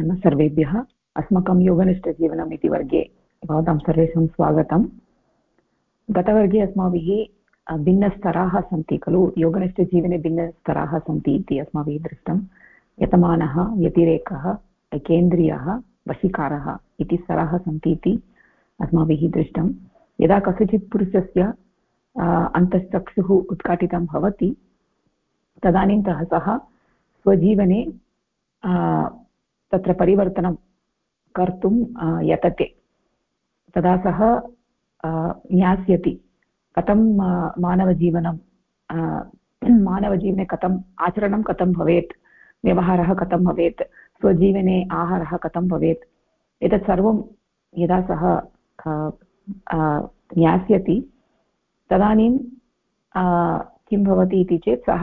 नमः सर्वेभ्यः। अस्माकं योगनिष्ठजीवनम् इति वर्गे भवतां सर्वेषां स्वागतम्। गतवर्गे अस्माभिः भिन्नस्तराः सन्ति खलु। योगनिष्ठजीवने भिन्नस्तराः सन्ति इति अस्माभिः दृष्टं। यतमानः, व्यतिरेकः, केन्द्रीयः, वशीकारः इति स्तराः सन्ति इति अस्माभिः दृष्टं। यदा कस्यचित् पुरुषस्य अन्तश्चक्षुः उद्घाटितं भवति तदानीं सः स्वजीवने तत्र परिवर्तनं कर्तुं यतते। तदा सः ज्ञास्यति कथं मानवजीवनं मानवजीवने कथम्, आचरणं कथं भवेत्, व्यवहारः कथं भवेत्, स्वजीवने आहारः कथं भवेत्, एतत् सर्वं यदा सः ज्ञास्यति, तदानीं किं भवति इति चेत् सः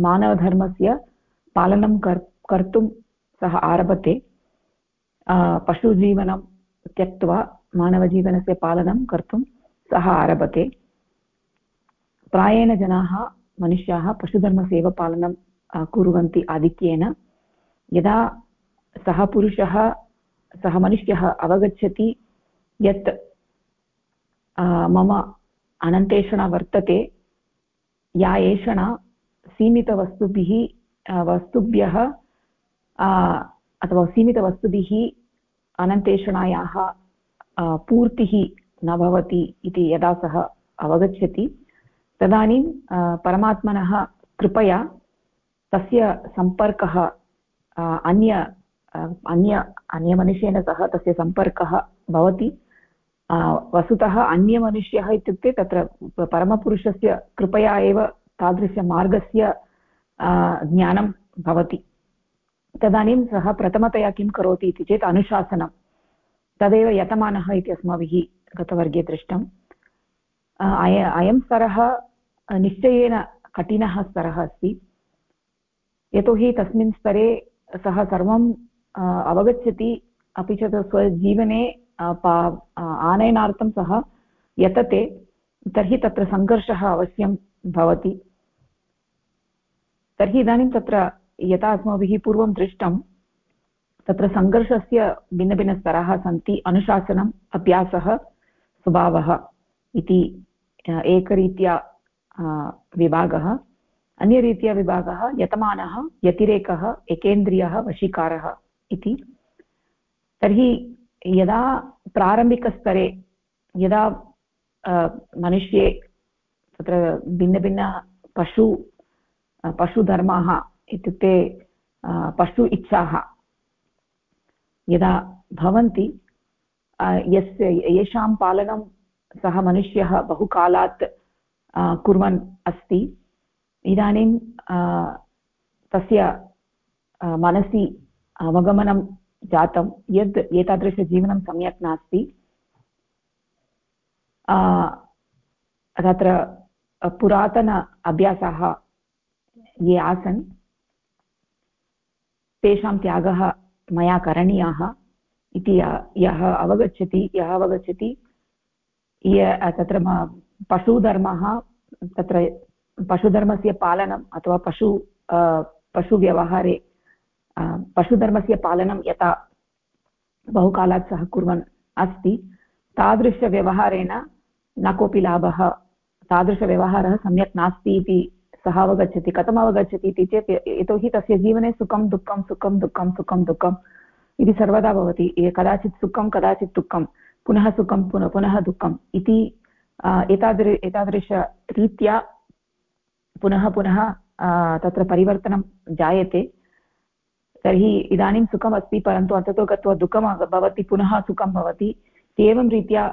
मानवधर्मस्य पालनं कर्, कर्तुं सः आरभते पशुजीवनं त्यक्त्वा मानवजीवनस्य पालनं कर्तुं सः आरभते। प्रायेण जनाः, मनुष्याः पशुधर्मस्य एव पालनं कुर्वन्ति आधिक्येन। यदा सः पुरुषः, सः मनुष्यः अवगच्छति यत् मम अनन्तेषणा वर्तते, या एषणा सीमितवस्तुभिः वस्तुभ्यः अथवा सीमितवस्तुभिः अनन्तेषणायाः पूर्तिः न भवति इति यदा सः अवगच्छति, तदानीं परमात्मनः कृपया तस्य सम्पर्कः अन्य अन्य, अन्यमनुष्येन सह तस्य सम्पर्कः भवति। वस्तुतः अन्यमनुष्यः इत्युक्ते तत्र परमपुरुषस्य कृपया एव तादृशमार्गस्य ज्ञानं भवति। तदानीं सः प्रथमतया किं करोति इति चेत् अनुशासनं। तदेव यतमानः इति अस्माभिः गतवर्गे दृष्टम्। अय, अयं स्तरः निश्चयेन कठिनः स्तरः अस्ति। यतोहि तस्मिन् स्तरे सः सर्वम् अवगच्छति। अपि च स्वजीवने आनयनार्थं सः यतते, तर्हि तत्र सङ्घर्षः अवश्यं भवति। तर्हि इदानीं तत्र यथा अस्माभिः पूर्वं दृष्टं, तत्र सङ्घर्षस्य भिन्नभिन्नस्तराः सन्ति, अनुशासनम्, अभ्यासः, स्वभावः इति एकरीत्या विभागः। अन्यरीत्या विभागः यतमानः, व्यतिरेकः, एकेन्द्रियः, वशीकारः इति। तर्हि यदा प्रारम्भिकस्तरे, यदा मनुष्ये तत्र भिन्नभिन्न पशु पशुधर्माः इत्युक्ते पशु इच्छाः। यदा भवन्ति यस्य, येषां पालनं सः मनुष्यः बहुकालात् कुर्वन् अस्ति, इदानीं तस्य मनसि अवगमनं जातं, यद् एतादृशजीवनं सम्यक् नास्ति तत्र पुरातन अभ्यासाः ये आसन् तेषां त्यागः मया करणीयः इति यः अवगच्छति यः अवगच्छति, य, तत्र पशुधर्मः, तत्र पशुधर्मस्य पालनम् अथवा पशु पशुव्यवहारे पशुधर्मस्य पालनं यथा बहुकालात् सः कुर्वन् अस्ति, तादृशव्यवहारेण न कोऽपि लाभः, तादृशव्यवहारः सम्यक् नास्ति इति सः अवगच्छति, कथम् अवगच्छति इति चेत् यतोहि तस्य जीवने सुखं, दुःखं सुखं दुःखं, सुखं, दुःखम् इति सर्वदा भवति। कदाचित् सुखं, कदाचित् दुःखं, पुनः सुखं, पुनः पुनः दुःखम् इति एतादृ, एतादृशरीत्या पुनः पुनः तत्र परिवर्तनं जायते। तर्हि इदानीं सुखमस्ति, परन्तु अन्ततो गत्वा दुःखं भवति, पुनः सुखं भवति। एवं रीत्या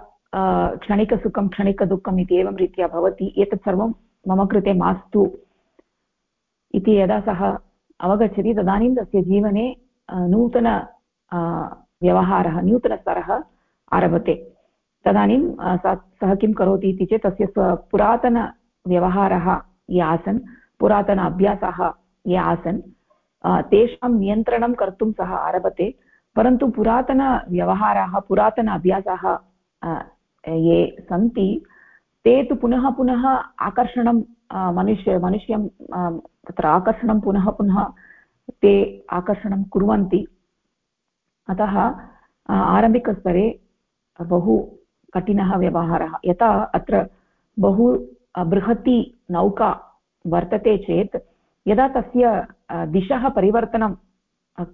क्षणिकसुखं, क्षणिकदुःखम् इति एवं रीत्या भवति। एतत् सर्वं मम कृते मास्तु इति यदा सः अवगच्छति तदानीं तस्य जीवने नूतन व्यवहारः, नूतनस्तरः आरभते। तदानीं सः किं करोति इति चेत् तस्य पुरातनव्यवहारः ये आसन्, पुरातन अभ्यासाः ये आसन् तेषां नियन्त्रणं कर्तुं सः आरभते, परन्तु पुरातनव्यवहाराः पुरातन अभ्यासाः ये सन्ति ते तु पुनः पुनः आकर्षणं मनुष्य, मनुष्यं तत्र आकर्षणं पुनः पुनः ते आकर्षणं कुर्वन्ति। अतः आरम्भिकस्तरे बहु कठिनः व्यवहारः। यथा अत्र बहु बृहती नौका वर्तते चेत्, यदा तस्य दिशः परिवर्तनं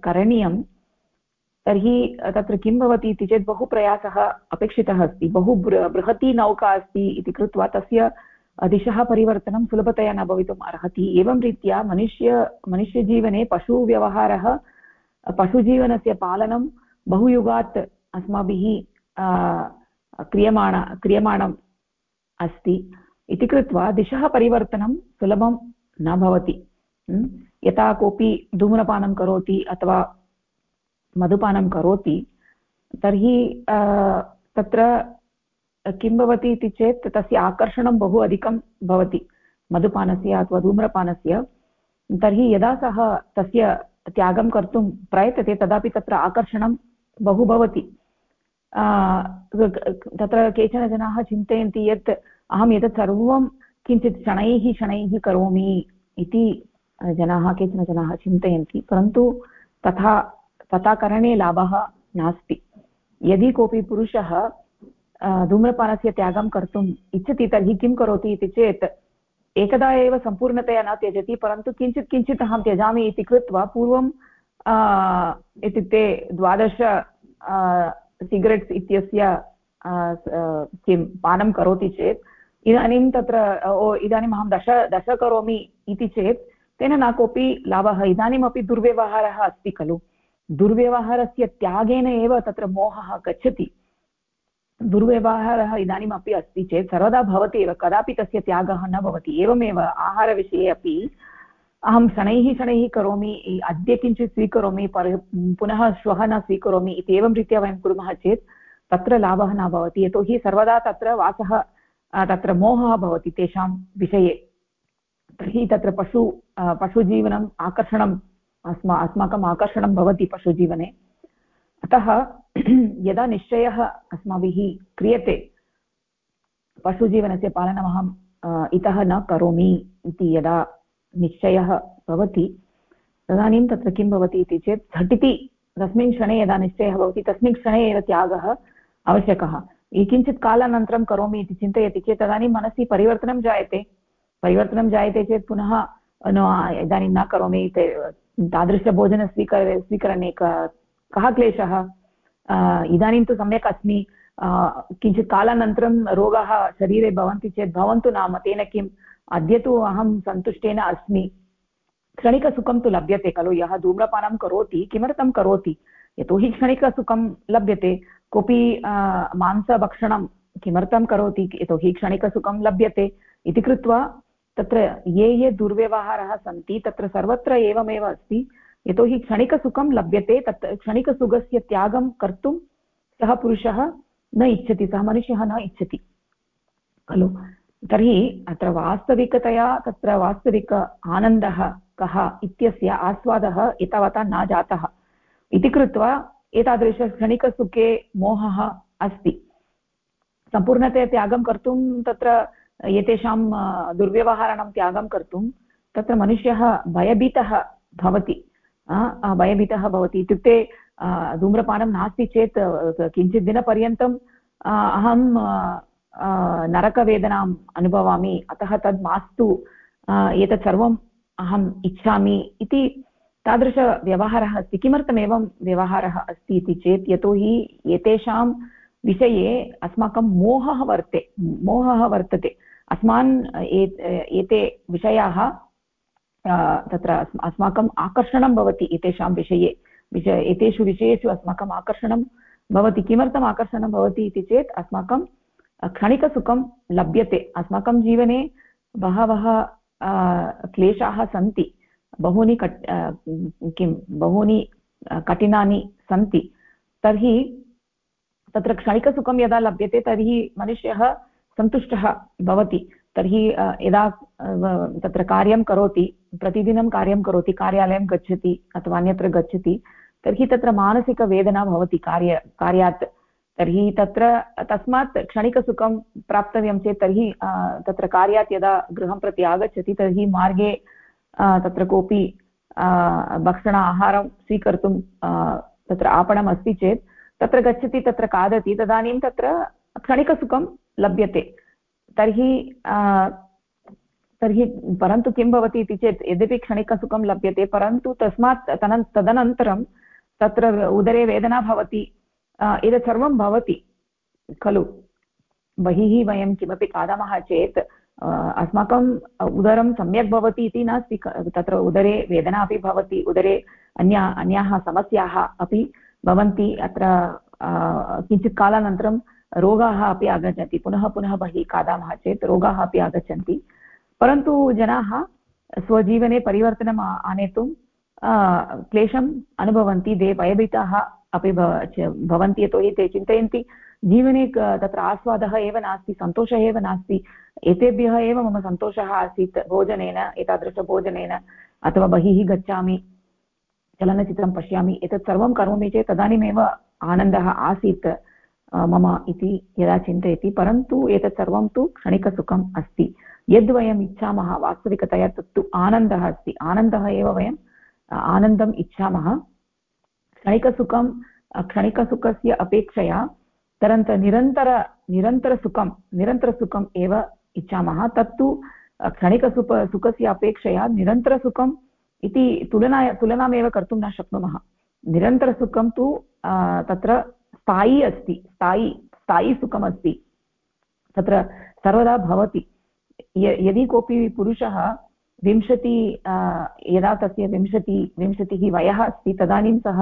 करणीयं तर्हि तत्र किं भवति इति चेत् बहु प्रयासः अपेक्षितः अस्ति। बहु बृहती नौका अस्ति इति कृत्वा तस्य दिशः परिवर्तनं सुलभतया न भवितुम् अर्हति। एवं रीत्या मनुष्य, मनुष्यजीवने पशुव्यवहारः, पशुजीवनस्य पालनं बहुयुगात् अस्माभिः क्रियमाण, क्रियमाणम् अस्ति। इति कृत्वा दिशः परिवर्तनं सुलभं न भवति। यथा कोऽपि धूम्रपानं करोति अथवा मधुपानं करोति, तर्हि तत्र किं भवति इति चेत् तस्य आकर्षणं बहु अधिकं भवति, मधुपानस्य अथवा धूम्रपानस्य। तर्हि यदा सः तस्य त्यागं कर्तुं प्रयतते, तदापि तत्र आकर्षणं बहु भवति। तत्र केचन जनाः चिन्तयन्ति यत् अहं एतत् सर्वं किञ्चित् शनैः शनैः करोमि इति जनाः, केचन जनाः चिन्तयन्ति, परन्तु तथा तथा करणे लाभः नास्ति। यदि कोऽपि पुरुषः धूम्रपानस्य त्यागं कर्तुम् इच्छति, तर्हि किं करोति इति चेत्, एकदा एव सम्पूर्णतया न त्यजति, परन्तु किञ्चित् किञ्चित् अहं त्यजामि इति कृत्वा पूर्वं इत्युक्ते द्वादश सिगरेट्स् इत्यस्य किं पानं करोति चेत्, इदानीं तत्र ओ, इदानीम् अहं दश दश करोमि इति चेत्, तेन न कोऽपि लाभः, इदानीमपि दुर्व्यवहारः अस्ति खलु। दुर्व्यवहारस्य त्यागेन एव तत्र मोहः गच्छति। दुर्व्यवहारः इदानीमपि अस्ति चेत् सर्वदा भवति एव, कदापि तस्य त्यागः न भवति। एवमेव आहारविषये अपि अहं शनैः शनैः करोमि, अद्य किञ्चित् स्वीकरोमि, पर, पुनः श्वः न स्वीकरोमि इति एवं रीत्या वयं कुर्मः चेत् तत्र लाभः न भवति। यतोहि सर्वदा तत्र वासः तत्र मोहः भवति तेषां विषये। तर्हि तत्र पशु पशुजीवनम् आकर्षणम् अस्मा अस्माकम् आकर्षणं भवति पशुजीवने। अतः यदा निश्चयः अस्माभिः क्रियते, पशुजीवनस्य पालनमहं इतः न करोमि इति यदा निश्चयः भवति, तदानीं तत्र किं भवति इति चेत् झटिति तस्मिन् क्षणे यदा निश्चयः भवति, तस्मिन् क्षणे एव त्यागः आवश्यकः। किञ्चित् कालानन्तरं करोमि इति चिन्तयति चेत् तदानीं मनसि परिवर्तनं जायते। परिवर्तनं जायते चेत् पुनः इदानीं न करोमि तादृशभोजन स्वीकर स्वीकरणे कः क्लेशः? इदानीं तु सम्यक् अस्मि। किञ्चित् कालानन्तरं रोगाः शरीरे भवन्ति चेत् भवन्तु नाम, तेन किम्? अद्य तु अहं सन्तुष्टेन अस्मि। क्षणिकसुखं तु लभ्यते खलु। यः धूम्रपानं करोति, किमर्थं करोति? यतोहि क्षणिकसुखं लभ्यते। कोऽपि मांसभक्षणं किमर्थं करोति? यतोहि क्षणिकसुखं लभ्यते। इति कृत्वा तत्र ये ये दुर्व्यवहाराः सन्ति, तत्र सर्वत्र एवमेव अस्ति। यतोहि क्षणिकसुखं लभ्यते, तत् क्षणिकसुखस्य त्यागं कर्तुं सः पुरुषः न इच्छति, सः मनुष्यः न इच्छति। खलु? तर्हि अत्र वास्तविकतया, तत्र वास्तविक आनन्दः कः इत्यस्य आस्वादः एतावता न जातः। इति कृत्वा एतादृशक्षणिकसुखे मोहः अस्ति। सम्पूर्णतया त्यागं कर्तुं तत्र एतेषां दुर्व्यवहाराणां त्यागं कर्तुं तत्र मनुष्यः भयभीतः भवति भयभीतः भवति। इत्युक्ते धूम्रपानं नास्ति चेत् किञ्चित् दिनपर्यन्तम् अहं नरकवेदनाम् अनुभवामि, अतः तद् मास्तु एतत् सर्वम् अहम् इच्छामि इति तादृशव्यवहारः अस्ति। किमर्थम् एवं व्यवहारः अस्ति इति चेत्, यतोहि एतेषां विषये अस्माकं मोहः वर्ते, मोहः वर्तते। अस्मान् एते विषयाः तत्र अस्माकम् आकर्षणं भवति एतेषां विषये, विषय, एतेषु विषयेषु अस्माकम् आकर्षणं भवति, किमर्थम् आकर्षणं भवति इति चेत् अस्माकं क्षणिकसुखं लभ्यते, अस्माकं जीवने बहवः क्लेशाः सन्ति, बहूनि कट् किं, बहूनि कठिनानि सन्ति, तर्हि तत्र क्षणिकसुखं यदा लभ्यते, तर्हि मनुष्यः सन्तुष्टः भवति, तर्हि यदा तत्र कार्यं करोति, प्रतिदिनं कार्यं करोति, कार्यालयं गच्छति अथवा अन्यत्र गच्छति, तर्हि तत्र मानसिकवेदना भवति कार्य, कार्यात्। तर्हि तत्र, तस्मात् क्षणिकसुखं प्राप्तव्यं चेत्, तर्हि तत्र कार्यात् यदा गृहं प्रति आगच्छति, तर्हि मार्गे तत्र कोऽपि भक्षण, आहारं स्वीकर्तुं तत्र आपणम् अस्ति चेत्, तत्र गच्छति, तत्र खादति, तदानीं तत्र क्षणिकसुखं लभ्यते। तर्हि तर्हि परन्तु किं भवति इति चेत्, यद्यपि क्षणिकसुखं लभ्यते, परन्तु तस्मात् तन तदनन्तरं तत्र उदरे वेदना भवति एतत् सर्वं भवति, खलु। बहिः वयं किमपि खादामः चेत् अस्माकं उदरं सम्यक् भवति इति नास्ति तत्र उदरे वेदना अपि भवति, उदरे अन्या, अन्याः समस्याः अपि भवन्ति, अत्र किञ्चित् कालानन्तरं रोगाः अपि आगच्छन्ति। पुनः पुनः बहिः खादामः चेत् रोगाः अपि आगच्छन्ति। परन्तु जनाः स्वजीवने परिवर्तनम् आनेतुं क्लेशम् अनुभवन्ति ते भयभीताः अपि भवन्ति यतोहि ते चिन्तयन्ति, जीवने तत्र आस्वादः एव नास्ति, सन्तोषः एव नास्ति, एतेभ्यः एव मम सन्तोषः आसीत्, भोजनेन, एतादृशभोजनेन, अथवा बहिः गच्छामि, चलनचित्रं पश्यामि, एतत् सर्वं करोमि चेत् तदानीमेव आनन्दः आसीत्। मम इति यदा चिन्तयति, परन्तु एतत् सर्वं तु क्षणिकसुखम् अस्ति। यद् वयम् इच्छामः वास्तविकतया, तत्तु आनन्दः अस्ति। आनन्दः एव वयम् आनन्दम् इच्छामः। क्षणिकसुखं क्षणिकसुखस्य अपेक्षया तरन्त निरन्तर निरन्तरसुखं निरन्तरसुखम् एव इच्छामः। तत्तु क्षणिकसुख सुखस्य अपेक्षया निरन्तरसुखम् इति तुलना तुलनामेव कर्तुं न शक्नुमः। निरन्तरसुखं तु तत्र स्थायी अस्ति, स्थायी स्थायी सुखमस्ति तत्र सर्वदा भवति। यदि कोऽपि पुरुषः विंशति यदा तस्य विंशति, विंशतिः वयः अस्ति, तदानीं सः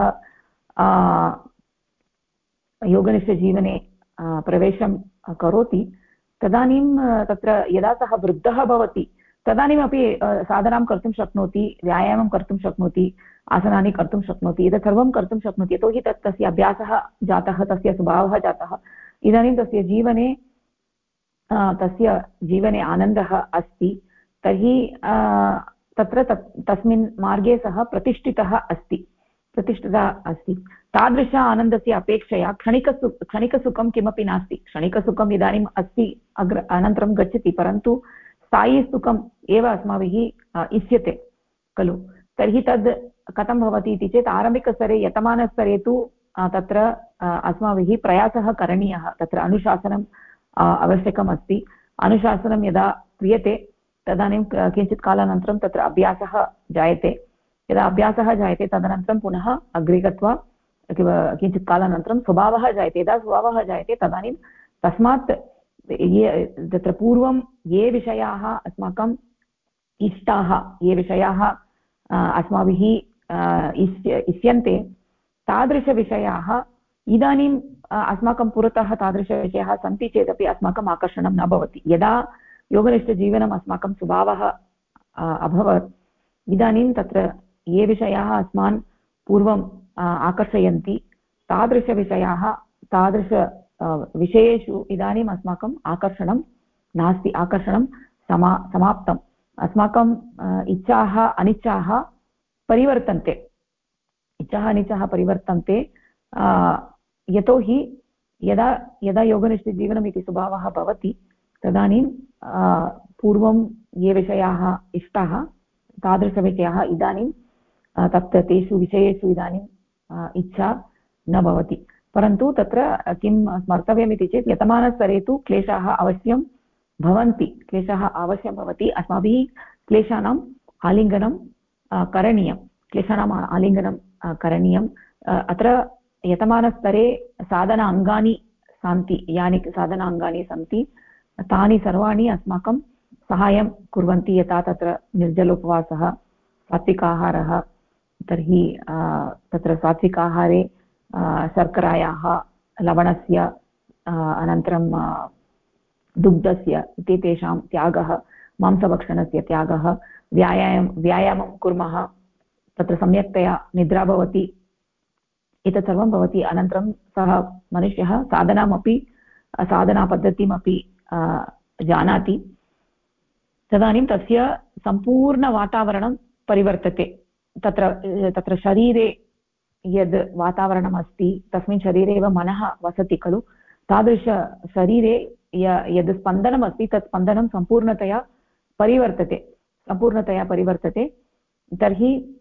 योगनिष्ठजीवने प्रवेशं करोति। तदानीं तत्र यदा सः वृद्धः भवति, तदानीमपि साधनां कर्तुं शक्नोति, व्यायामं कर्तुं शक्नोति आसनानि कर्तुं शक्नोति एतत् सर्वं कर्तुं शक्नोति, यतोहि तत् तस्य अभ्यासः जातः, तस्य स्वभावः जातः। इदानीं तस्य जीवने तस्य जीवने आनन्दः अस्ति, तर्हि तत्र तस्मिन् मार्गे सः प्रतिष्ठितः अस्ति, प्रतिष्ठिता अस्ति। तादृश आनन्दस्य अपेक्षया क्षणिकसु, क्षणिकसुखं किमपि नास्ति। क्षणिकसुखम् इदानीम् अस्ति, अग्र, अनन्तरं गच्छति, परन्तु स्थायीसुखम् एव अस्माभिः इष्यते, खलु। तर्हि तद् कथं भवति इति चेत् आरम्भिकस्तरे, यतमानस्तरे तु तत्र अस्माभिः प्रयासः करणीयः। तत्र अनुशासनम् आवश्यकम् अस्ति अनुशासनं यदा क्रियते, तदानीं किञ्चित् कालानन्तरं तत्र अभ्यासः जायते। यदा अभ्यासः जायते, तदनन्तरं पुनः अग्रे गत्वा किञ्चित् कालानन्तरं स्वभावः जायते। यदा स्वभावः जायते, तदानीं तस्मात् ये, तत्र पूर्वं ये विषयाः अस्माकम् इष्टाः, ये विषयाः अस्माभिः इष्य इष्यन्ते तादृशविषयाः इदानीम् अस्माकं पुरतः तादृशविषयाः सन्ति चेदपि अस्माकम् आकर्षणं न भवति। यदा योगनिष्ठजीवनम् अस्माकं स्वभावः अभवत्, इदानीं तत्र ये विषयाः अस्मान् पूर्वम् आकर्षयन्ति, तादृशविषयाः, तादृश विषयेषु इदानीम् अस्माकम् आकर्षणं नास्ति, आकर्षणं समा, समाप्तम्। अस्माकम् इच्छाः, अनिच्छाः परिवर्तन्ते। इच्छाः, अनिच्छाः परिवर्तन्ते। यतोहि यदा यदा योगनिष्ठजीवनम् इति स्वभावः भवति, तदानीं पूर्वं ये विषयाः इष्टाः, तादृशविषयाः इदानीं तत् तेषु विषयेषु इदानीम् इच्छा न भवति। परन्तु तत्र किं स्मर्तव्यम् इति चेत्, यतमानस्तरे तु क्लेशाः अवश्यं भवन्ति, क्लेशः अवश्यं भवति। अस्माभिः क्लेशानाम् आलिङ्गनं करणीयं। क्लेशानाम् आलिङ्गनं करणीयम् अत्र यतमानस्तरे साधन अङ्गानि सन्ति, यानि साधन अङ्गानि सन्ति, तानि सर्वाणि अस्माकं सहायं कुर्वन्ति। यथा तत्र निर्जलोपवासः, सात्विकाहारः, तर्हि तत्र सात्विकाहारे शर्करायाः लवणस्य अनन्तरं दुग्धस्य इति तेषां त्यागः, मांसभक्षणस्य त्यागः, व्यायामं व्यायामं कुर्मः, तत्र सम्यक्तया निद्रा भवति, एतत् सर्वं भवति। अनन्तरं सः मनुष्यः साधनामपि, साधनापद्धतिमपि जानाति। तदानीं तस्य सम्पूर्णवातावरणं परिवर्तते। तत्र तत्र शरीरे यद् वातावरणम् अस्ति तस्मिन् शरीरे एव मनः वसति खलु तादृशशरीरे यद् स्पन्दनम् अस्ति तत् स्पन्दनं सम्पूर्णतया परिवर्तते सम्पूर्णतया परिवर्तते। तर्हि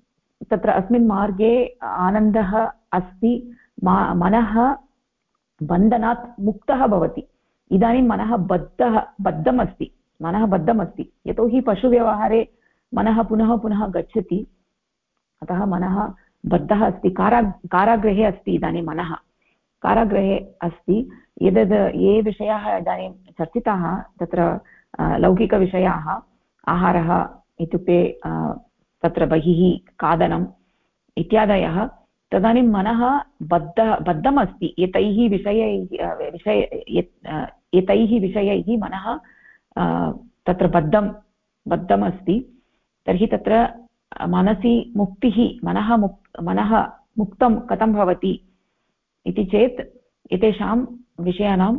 तत्र अस्मिन् मार्गे आनन्दः अस्ति, मा, मनः बन्धनात् मुक्तः भवति। इदानीं मनः बद्धः बद्धम् मनः बद्धम् यतोहि पशुव्यवहारे मनः पुनः पुनः गच्छति, अतः मनः बद्धः अस्ति। कारा कारागृहे अस्ति इदानीं मनः। कारागृहे अस्ति। एतद् ये विषयाः इदानीं चर्चिताः, तत्र लौकिकविषयाः, आहारः इत्युक्ते तत्र बहिः, खादनम् इत्यादयः, तदानीं मनः बद्धः बद्धम् अस्ति एतैः विषयैः विषय एतैः विषयैः मनः तत्र बद्धं बद्धम् अस्ति तर्हि तत्र मनसि मुक्तिः, मनः मुक्, मनः मुक्तं कथं भवति इति चेत्, एतेषां विषयाणां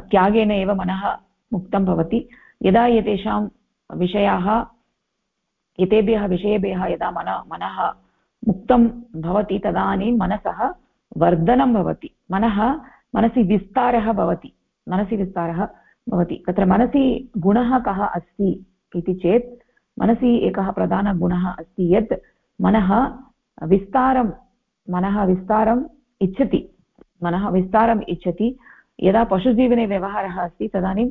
त्यागेन एव मनः मुक्तं भवति। यदा एतेषां विषयाः, एतेभ्यः विषयेभ्यः यदा मन, मनः मुक्तं भवति, तदानीं मनसः वर्धनं भवति। मनः, मनसि विस्तारः भवति। मनसि विस्तारः भवति। तत्र मनसि गुणः कः अस्ति इति चेत्, मनसि एकः प्रधानगुणः अस्ति यत्, मनः विस्तारं, मनः विस्तारम् इच्छति। मनः विस्तारम् इच्छति। यदा पशुजीवने व्यवहारः अस्ति, तदानीं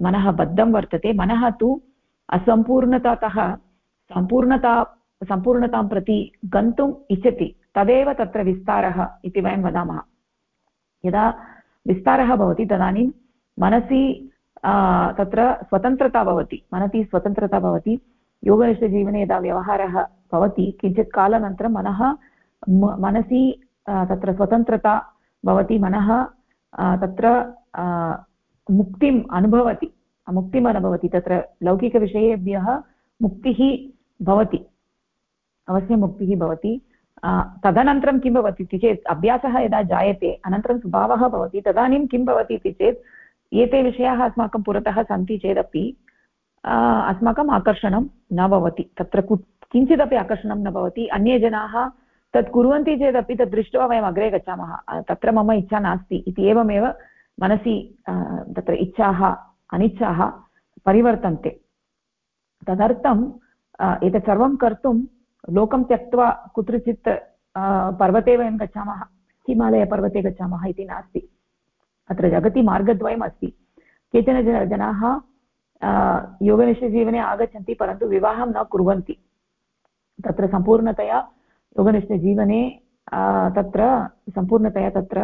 मनः बद्धं वर्तते। मनः तु असम्पूर्णतातः, सम्पूर्णता, सम्पूर्णतां प्रति गन्तुम् इच्छति। तदेव तत्र विस्तारः इति वयं वदामः। यदा विस्तारः भवति, तदानीं मनसि तत्र स्वतन्त्रता भवति। मनसि स्वतन्त्रता भवति। योगनिष्ठजीवने यदा व्यवहारः भवति, किञ्चित् कालानन्तरं मनः मनसि तत्र स्वतन्त्रता भवति मनः तत्र मुक्तिम् अनुभवति। मुक्तिम् अनुभवति। तत्र लौकिकविषयेभ्यः मुक्तिः भवति। अवश्यं मुक्तिः भवति। तदनन्तरं किं भवति इति चेत्, अभ्यासः यदा जायते, अनन्तरं स्वभावः भवति, तदानीं किं भवति इति चेत्, एते विषयाः अस्माकं पुरतः सन्ति चेदपि अस्माकम् आकर्षणं न भवति। तत्र कु, किञ्चिदपि आकर्षणं न भवति। अन्ये जनाः तत् कुर्वन्ति चेदपि तत् दृष्ट्वा वयम् अग्रे गच्छामः। तत्र मम इच्छा नास्ति। इति एवमेव मनसि तत्र इच्छाः, अनिच्छाः परिवर्तन्ते। तदर्थम् एतत् सर्वं कर्तुं लोकं त्यक्त्वा कुत्रचित् पर्वते वयं गच्छामः। हिमालयपर्वते गच्छामः इति नास्ति। अत्र जगति मार्गद्वयम् अस्ति। केचन जनाः योगनिष्ठजीवने आगच्छन्ति, परन्तु विवाहं न कुर्वन्ति। तत्र सम्पूर्णतया योगनिष्ठजीवने तत्र सम्पूर्णतया तत्र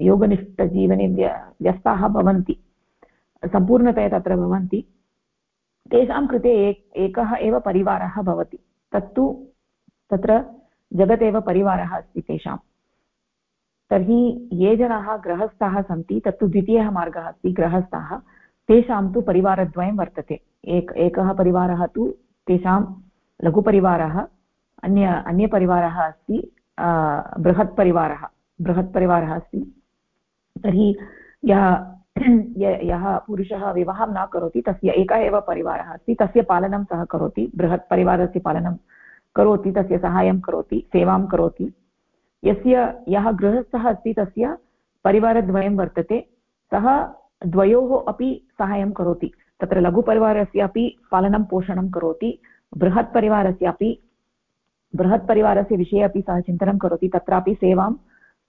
योगनिष्ठजीवने व्य, व्यस्ताः भवन्ति। सम्पूर्णतया तत्र भवन्ति। तेषां कृते एक एव परिवारः भवति। तत्तु, तत्र जगदेव परिवारः अस्ति तेषां। तर्हि ये जनाः गृहस्थाः सन्ति, तत्तु द्वितीयः मार्गः अस्ति गृहस्थाः। तेषां तु परिवारद्वयं वर्तते। एक, एकः परिवारः तु तेषां लघुपरिवारः। अन्य, अन्यपरिवारः अस्ति बृहत्परिवारः बृहत्परिवारः अस्ति। तर्हि यः यः पुरुषः विवाहं न करोति, तस्य एकः एव परिवारः अस्ति, तस्य पालनं सः करोति बृहत् परिवारस्य पालनं करोति, तस्य सहायं करोति, सेवां करोति। यस्य, यः गृहस्थः अस्ति, तस्य परिवारद्वयं वर्तते, सः द्वयोः अपि सहायं करोति। तत्र लघुपरिवारस्य अपि पालनं, पोषणं करोति, बृहत्परिवारस्य अपि बृहत्परिवारस्य विषये अपि सः चिन्तनं करोति, तत्रापि सेवां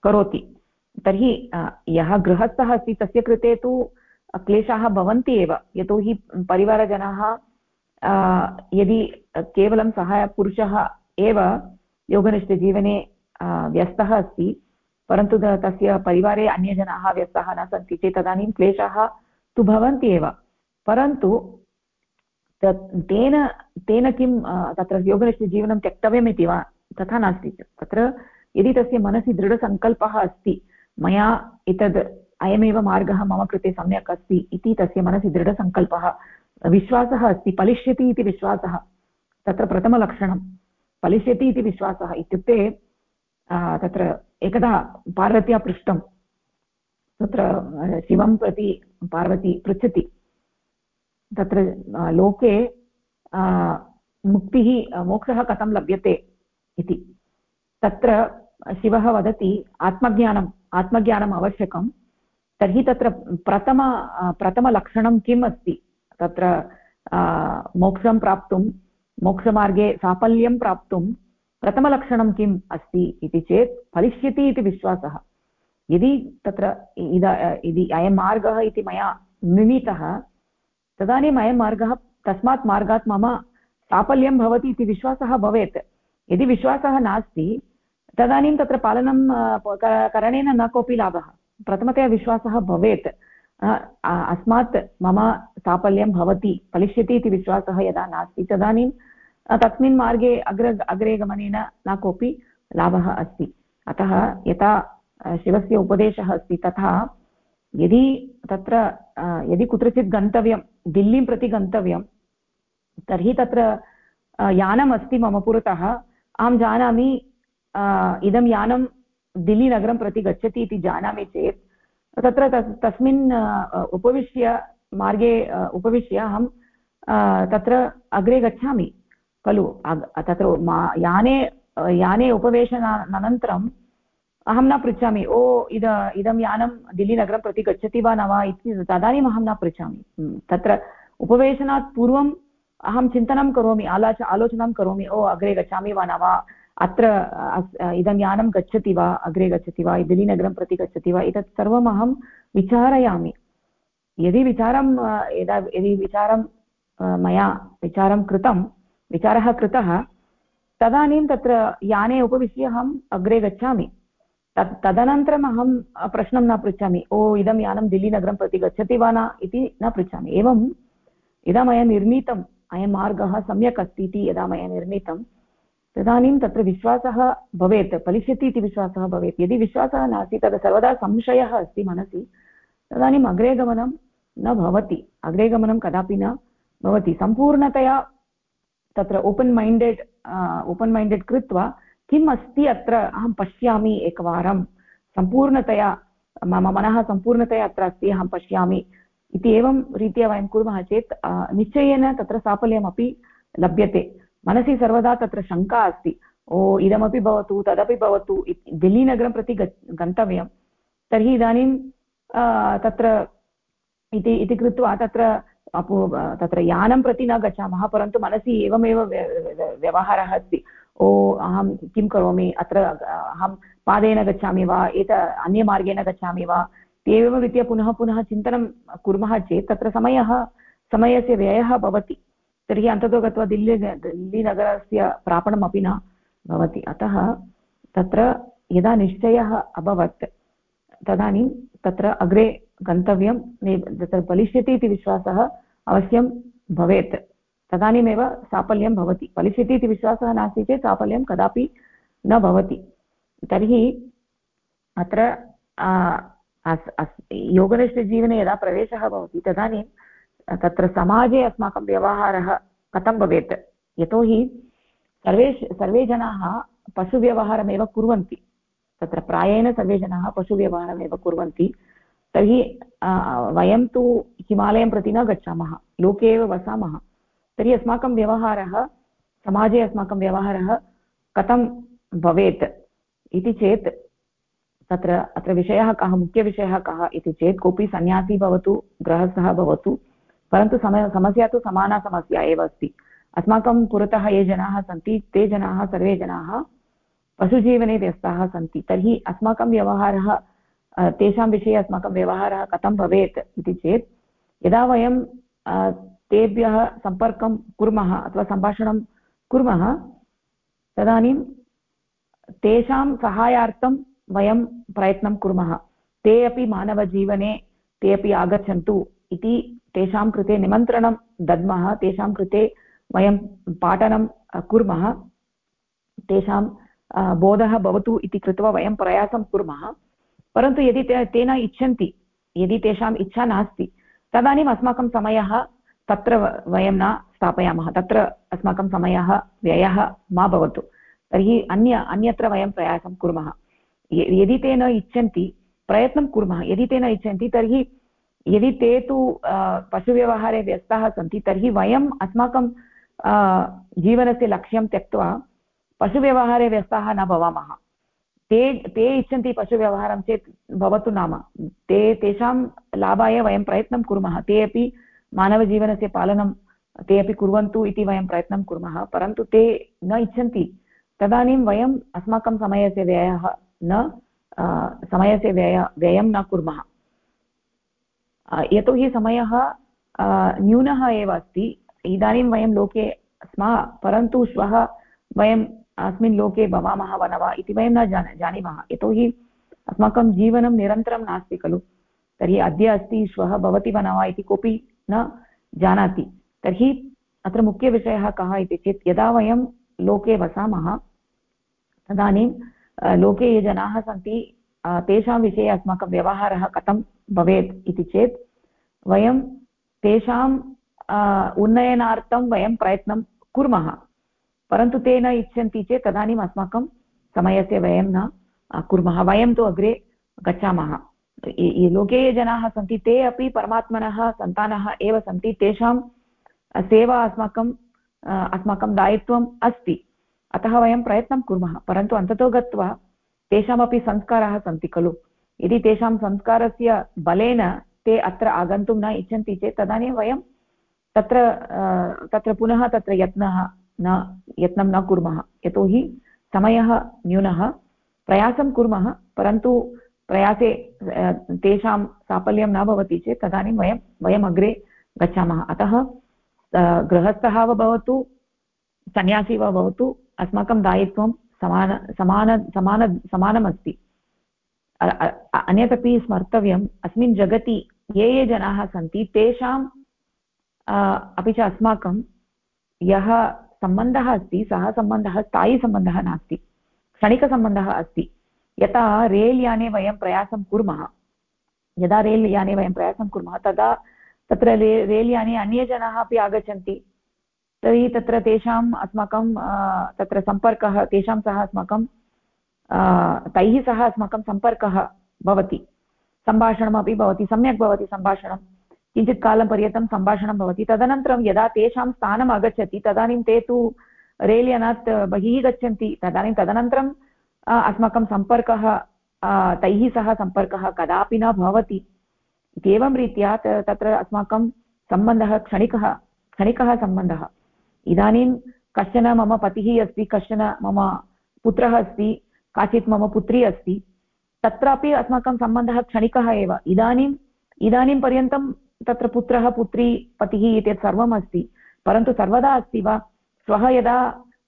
करोति। तर्हि यः गृहस्थः अस्ति, तस्य कृते तु क्लेशाः भवन्ति एव। यतोहि परिवारजनाः यदि केवलं सः पुरुषः एव योगनिष्ठजीवने व्यस्तः अस्ति, परन्तु तस्य परिवारे अन्यजनाः व्यस्तः न सन्ति चेत् तदानीं क्लेशाः तु भवन्ति एव। परन्तु तेन तेन किं तत्र योगनिष्ठजीवनं त्यक्तव्यमिति वा? तथा नास्ति तत्र यदि तस्य मनसि दृढसङ्कल्पः अस्ति, मया एतद् अयमेव मार्गः मम कृते सम्यक् अस्ति इति तस्य मनसि दृढसङ्कल्पः, विश्वासः अस्ति, फलिष्यति इति विश्वासः, तत्र प्रथमलक्षणं। फलिष्यति इति विश्वासः इत्युक्ते तत्र एकदा पार्वत्या पृष्टं, तत्र शिवं प्रति पार्वती पृच्छति। तत्र लोके मुक्तिः मोक्षः कथं लभ्यते इति। तत्र शिवः वदति आत्मज्ञानम् आत्मज्ञानम् आवश्यकं। तर्हि तत्र प्रथम प्रथमलक्षणं किम् अस्ति? तत्र मोक्षं प्राप्तुं, मोक्षमार्गे साफल्यं प्राप्तुं प्रथमलक्षणं किम् अस्ति इति चेत् फलिष्यति इति विश्वासः। यदि तत्र इद यदि अयं मार्गः इति मया निमितः तदानीम् अयं मार्गः तस्मात् मार्गात् मम साफल्यं भवति इति विश्वासः भवेत्। यदि विश्वासः नास्ति, तदानीं तत्र पालनं करणेन न कोऽपि लाभः। प्रथमतया विश्वासः भवेत्। अस्मात् मम साफल्यं भवति, फलिष्यति इति विश्वासः यदा नास्ति, तदानीं तस्मिन् मार्गे अग्र, अग्रे गमनेन न कोऽपि लाभः अस्ति। अतः यथा शिवस्य उपदेशः अस्ति, तथा यदि तत्र यदि कुत्रचित् गन्तव्यं, दिल्लीं प्रति गन्तव्यं, तर्हि तत्र यानम् मम पुरतः अहं जानामि इदं यानं दिल्लीनगरं प्रति गच्छति इति जानामि चेत्, तत्र तस्मिन् उपविश्य, मार्गे उपविश्य अहं तत्र अग्रे गच्छामि, खलु तत्र याने याने उपवेशनानन्तरम् अहं न पृच्छामि, ओ, इद, इदं यानं दिल्लीनगरं प्रति गच्छति वा न वा इति तदानीम् अहं न पृच्छामि। तत्र उपवेशनात् पूर्वम् अहं चिन्तनं करोमि, आलोच, आलोचनं करोमि, ओ, अग्रे गच्छामि वा न वा, अत्र इदं यानं गच्छति वा, अग्रे गच्छति वा, दिल्लीनगरं प्रति गच्छति वा, एतत् सर्वम् अहं विचारयामि। यदि विचारं यदा, यदि विचारं मया विचारं कृतं, विचारः कृतः, तदानीं तत्र याने उपविश्य अहम् अग्रे गच्छामि। तत् तदनन्तरम् अहं प्रश्नं न पृच्छामि। ओ, इदं यानं दिल्लीनगरं प्रति गच्छति वा न, इति न पृच्छामि। एवं, यदा मया निर्मितम् अयं मार्गः सम्यक् अस्ति इति यदा मया निर्मितं तदानीं तत्र विश्वासः भवेत्, फलिष्यति इति विश्वासः भवेत्। यदि विश्वासः नास्ति, तद् सर्वदा संशयः अस्ति मनसि, तदानीम् अग्रे गमनं न भवति। अग्रे गमनं कदापि न भवति। सम्पूर्णतया तत्र ओपन् मैण्डेड् ओपन् मैण्डेड् कृत्वा किम् अस्ति अत्र? अहं पश्यामि एकवारं। सम्पूर्णतया, मम मनः सम्पूर्णतया अत्र अस्ति, अहं पश्यामि। इति एवं रीत्या वयं कुर्मः चेत् निश्चयेन तत्र साफल्यमपि लभ्यते। मनसि सर्वदा तत्र शङ्का अस्ति। ओ, इदमपि भवतु, तदपि भवतु दिल्लीनगरं प्रति गन्तव्यं। तर्हि इदानीं तत्र इति इति कृत्वा तत्र तत्र यानं प्रति न गच्छामः, परन्तु मनसि एवमेव व्यवहारः अस्ति। ओ, अहं किं करोमि? अत्र अहं पादेन गच्छामि वा? एत, अन्यमार्गेण गच्छामि वा? एवं रीत्या पुनः पुनः चिन्तनं कुर्मः चेत् तत्र समयः, समयस्य व्ययः भवति। तर्हि अन्ततो गत्वा दिल्ली, दिल्लीनगरस्य प्रापणमपि न भवति। अतः तत्र यदा निश्चयः अभवत्, तदानीं तत्र अग्रे गन्तव्यं तत्र फलिष्यति इति विश्वासः अवश्यं भवेत्। तदानीमेव साफल्यं भवति। फलिष्यति इति विश्वासः नास्ति चेत् साफल्यं कदापि न भवति। तर्हि अत्र योगनिष्ठजीवने यदा प्रवेशः भवति, तदानीं तत्र समाजे अस्माकं व्यवहारः कथं भवेत्? यतोहि सर्वे सर्वे जनाः पशुव्यवहारमेव कुर्वन्ति। तत्र प्रायेण सर्वे जनाः पशुव्यवहारमेव कुर्वन्ति। तर्हि वयं तु हिमालयं प्रति न गच्छामः। लोके एव वसामः। तर्हि अस्माकं व्यवहारः, समाजे अस्माकं व्यवहारः कथं भवेत् इति चेत् तत्र, अत्र विषयः कः, मुख्यविषयः कः इति चेत् कोऽपि सन्न्यासी भवतु, गृहस्थः भवतु, परन्तु समय समस्या तु समाना समस्या एव अस्ति। अस्माकं पुरतः ये जनाः सन्ति, ते जनाः, सर्वे जनाः पशुजीवने व्यस्ताः सन्ति। तर्हि अस्माकं व्यवहारः तेषां विषये अस्माकं व्यवहारः कथं भवेत् इति चेत् यदा वयं तेभ्यः सम्पर्कं कुर्मः अथवा सम्भाषणं कुर्मः, तदानीं तेषां सहायार्थं वयं प्रयत्नं कुर्मः। ते अपि मानवजीवने, ते अपि आगच्छन्तु इति तेषां कृते निमन्त्रणं दद्मः, तेषां कृते वयं पाठनं कुर्मः। तेषां बोधः भवतु इति कृत्वा वयं प्रयासं कुर्मः। परन्तु यदि ते न इच्छन्ति, यदि तेषाम् इच्छा नास्ति, तदानीम् अस्माकं समयः तत्र वयं न स्थापयामः। तत्र अस्माकं समयः, व्ययः मा भवतु। तर्हि अन्य, अन्यत्र वयं प्रयासं कुर्मः। यदि ते न इच्छन्ति, प्रयत्नं कुर्मः। यदि ते न इच्छन्ति, तर्हि यदि ते तु पशुव्यवहारे व्यस्ताः सन्ति, तर्हि वयम् अस्माकं जीवनस्य लक्ष्यं त्यक्त्वा पशुव्यवहारे व्यस्ताः न भवामः। ते ते इच्छन्ति पशुव्यवहारं चेत् भवतु नाम। ते, तेषां लाभाय वयं प्रयत्नं कुर्मः। ते अपि मानवजीवनस्य पालनं ते अपि कुर्वन्तु इति वयं प्रयत्नं कुर्मः, परन्तु ते न इच्छन्ति। तदानीं वयम् अस्माकं समयस्य व्ययः न समयस्य व्यय, व्ययं न कुर्मः। यतोहि समयः न्यूनः एव अस्ति। इदानीं वयं लोके स्मः, परन्तु श्वः वयम् अस्मिन् लोके भवामः वा न वा इति वयं न जान, जानीमः। यतोहि अस्माकं जीवनं निरन्तरं नास्ति खलु। तर्हि अद्य अस्ति, श्वः भवति वा न वा इति कोऽपि न जानाति। तर्हि अत्र मुख्यविषयः कः इति चेत्, यदा वयं लोके वसामः, तदानीं लोके ये जनाः सन्ति तेषां विषये अस्माकं व्यवहारः कथं भवेत् इति चेत्, वयं तेषाम् उन्नयनार्थं वयं प्रयत्नं कुर्मः। परन्तु ते न इच्छन्ति चेत्, तदानीम् अस्माकं समयस्य व्ययं न कुर्मः। वयं तु अग्रे गच्छामः। लोके ये जनाः सन्ति, ते अपि परमात्मनः सन्तानः एव सन्ति, तेषां सेवा अस्माकं अस्माकं दायित्वम् अस्ति। अतः वयं प्रयत्नं कुर्मः, परन्तु अन्ततो गत्वा तेषामपि संस्काराः सन्ति खलु। यदि तेषां संस्कारस्य बलेन ते अत्र आगन्तुं न इच्छन्ति चेत् तदानीं वयं तत्र तत्र पुनः तत्र यत्नः न, यत्नं न कुर्मः। यतोहि समयः न्यूनः, प्रयासं कुर्मः, परन्तु प्रयासे तेषां साफल्यं न भवति चेत् तदानीं वयं वयम् अग्रे गच्छामः। अतः गृहस्थः वा भवतु, सन्यासी वा भवतु, अस्माकं दायित्वं समान समान समान, समानमस्ति। अन्यत् अपि स्मर्तव्यम् अस्मिन् जगति ये ये जनाः सन्ति, तेषां अपि च अस्माकं यः सम्बन्धः अस्ति, सः सम्बन्धः स्थायीसम्बन्धः नास्ति, क्षणिकसम्बन्धः अस्ति। यथा रेल् याने वयं प्रयासं कुर्मः। यदा रेल् याने वयं प्रयासं कुर्मः, तदा तत्र रे रेल् याने अन्ये अपि आगच्छन्ति। तर्हि तत्र तेषाम् अस्माकं तत्र सम्पर्कः, तेषां सह अस्माकं तैः सह अस्माकं सम्पर्कः भवति। सम्भाषणमपि भवति, सम्यक् भवति सम्भाषणं। किञ्चित् कालं पर्यन्तं सम्भाषणं भवति। तदनन्तरं यदा तेषां स्थानम् आगच्छति, तदानीं ते तु रेल् यानात् बहिः गच्छन्ति। तदानीं तदनन्तरं अस्माकं सम्पर्कः तैः सह सम्पर्कः कदापि न भवति। इत्येवं रीत्या तत्र अस्माकं सम्बन्धः, क्षणिकः क्षणिकः सम्बन्धः। इदानीं कश्चन मम पतिः अस्ति, कश्चन मम पुत्रः अस्ति, काचित् मम पुत्री अस्ति, तत्रापि अस्माकं सम्बन्धः क्षणिकः एव। इदानीम् इदानीं पर्यन्तं तत्र पुत्रः, पुत्री, पतिः इत्यत् सर्वम् अस्ति, परन्तु सर्वदा अस्ति वा? श्वः यदा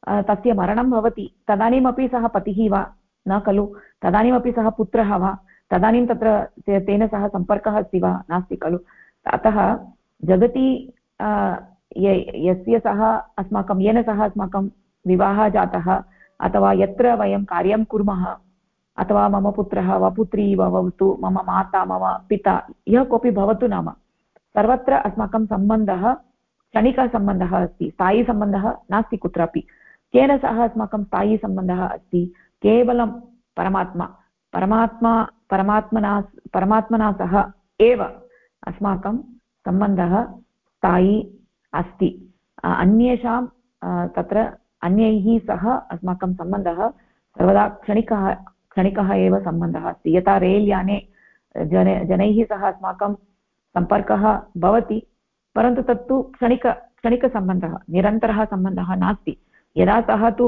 तस्य मरणं भवति। तदानीमपि सः पतिः वा? न खलु। तदानीमपि सः पुत्रः वा? तदानीं तत्र तेन सह सम्पर्कः अस्ति वा? नास्ति खलु। अतः जगति यस्य सह अस्माकं, येन सह अस्माकं विवाहः जातः, अथवा यत्र वयं कार्यं कुर्मः, अथवा मम पुत्रः वा, पुत्री वा, भवतु, मम माता, मम पिता, यः कोऽपि भवतु नाम। सर्वत्र अस्माकं सम्बन्धः, क्षणिकसम्बन्धः अस्ति, स्थायीसम्बन्धः नास्ति कुत्रापि। केन सह अस्माकं स्थायीसम्बन्धः अस्ति। केवलं परमात्मा परमात्मा, परमात्मना परमात्मना सह एव अस्माकं सम्बन्धः स्थायी अस्ति। अन्येषां तत्र अन्यैः सह अस्माकं सम्बन्धः सर्वदा क्षणिकः क्षणिकः एव सम्बन्धः अस्ति। यथा रेल् याने जन, जनैः सह अस्माकं सम्पर्कः भवति, परन्तु तत्तु क्षणिक, क्षणिकसम्बन्धः, निरन्तरः सम्बन्धः नास्ति। यदा सः तु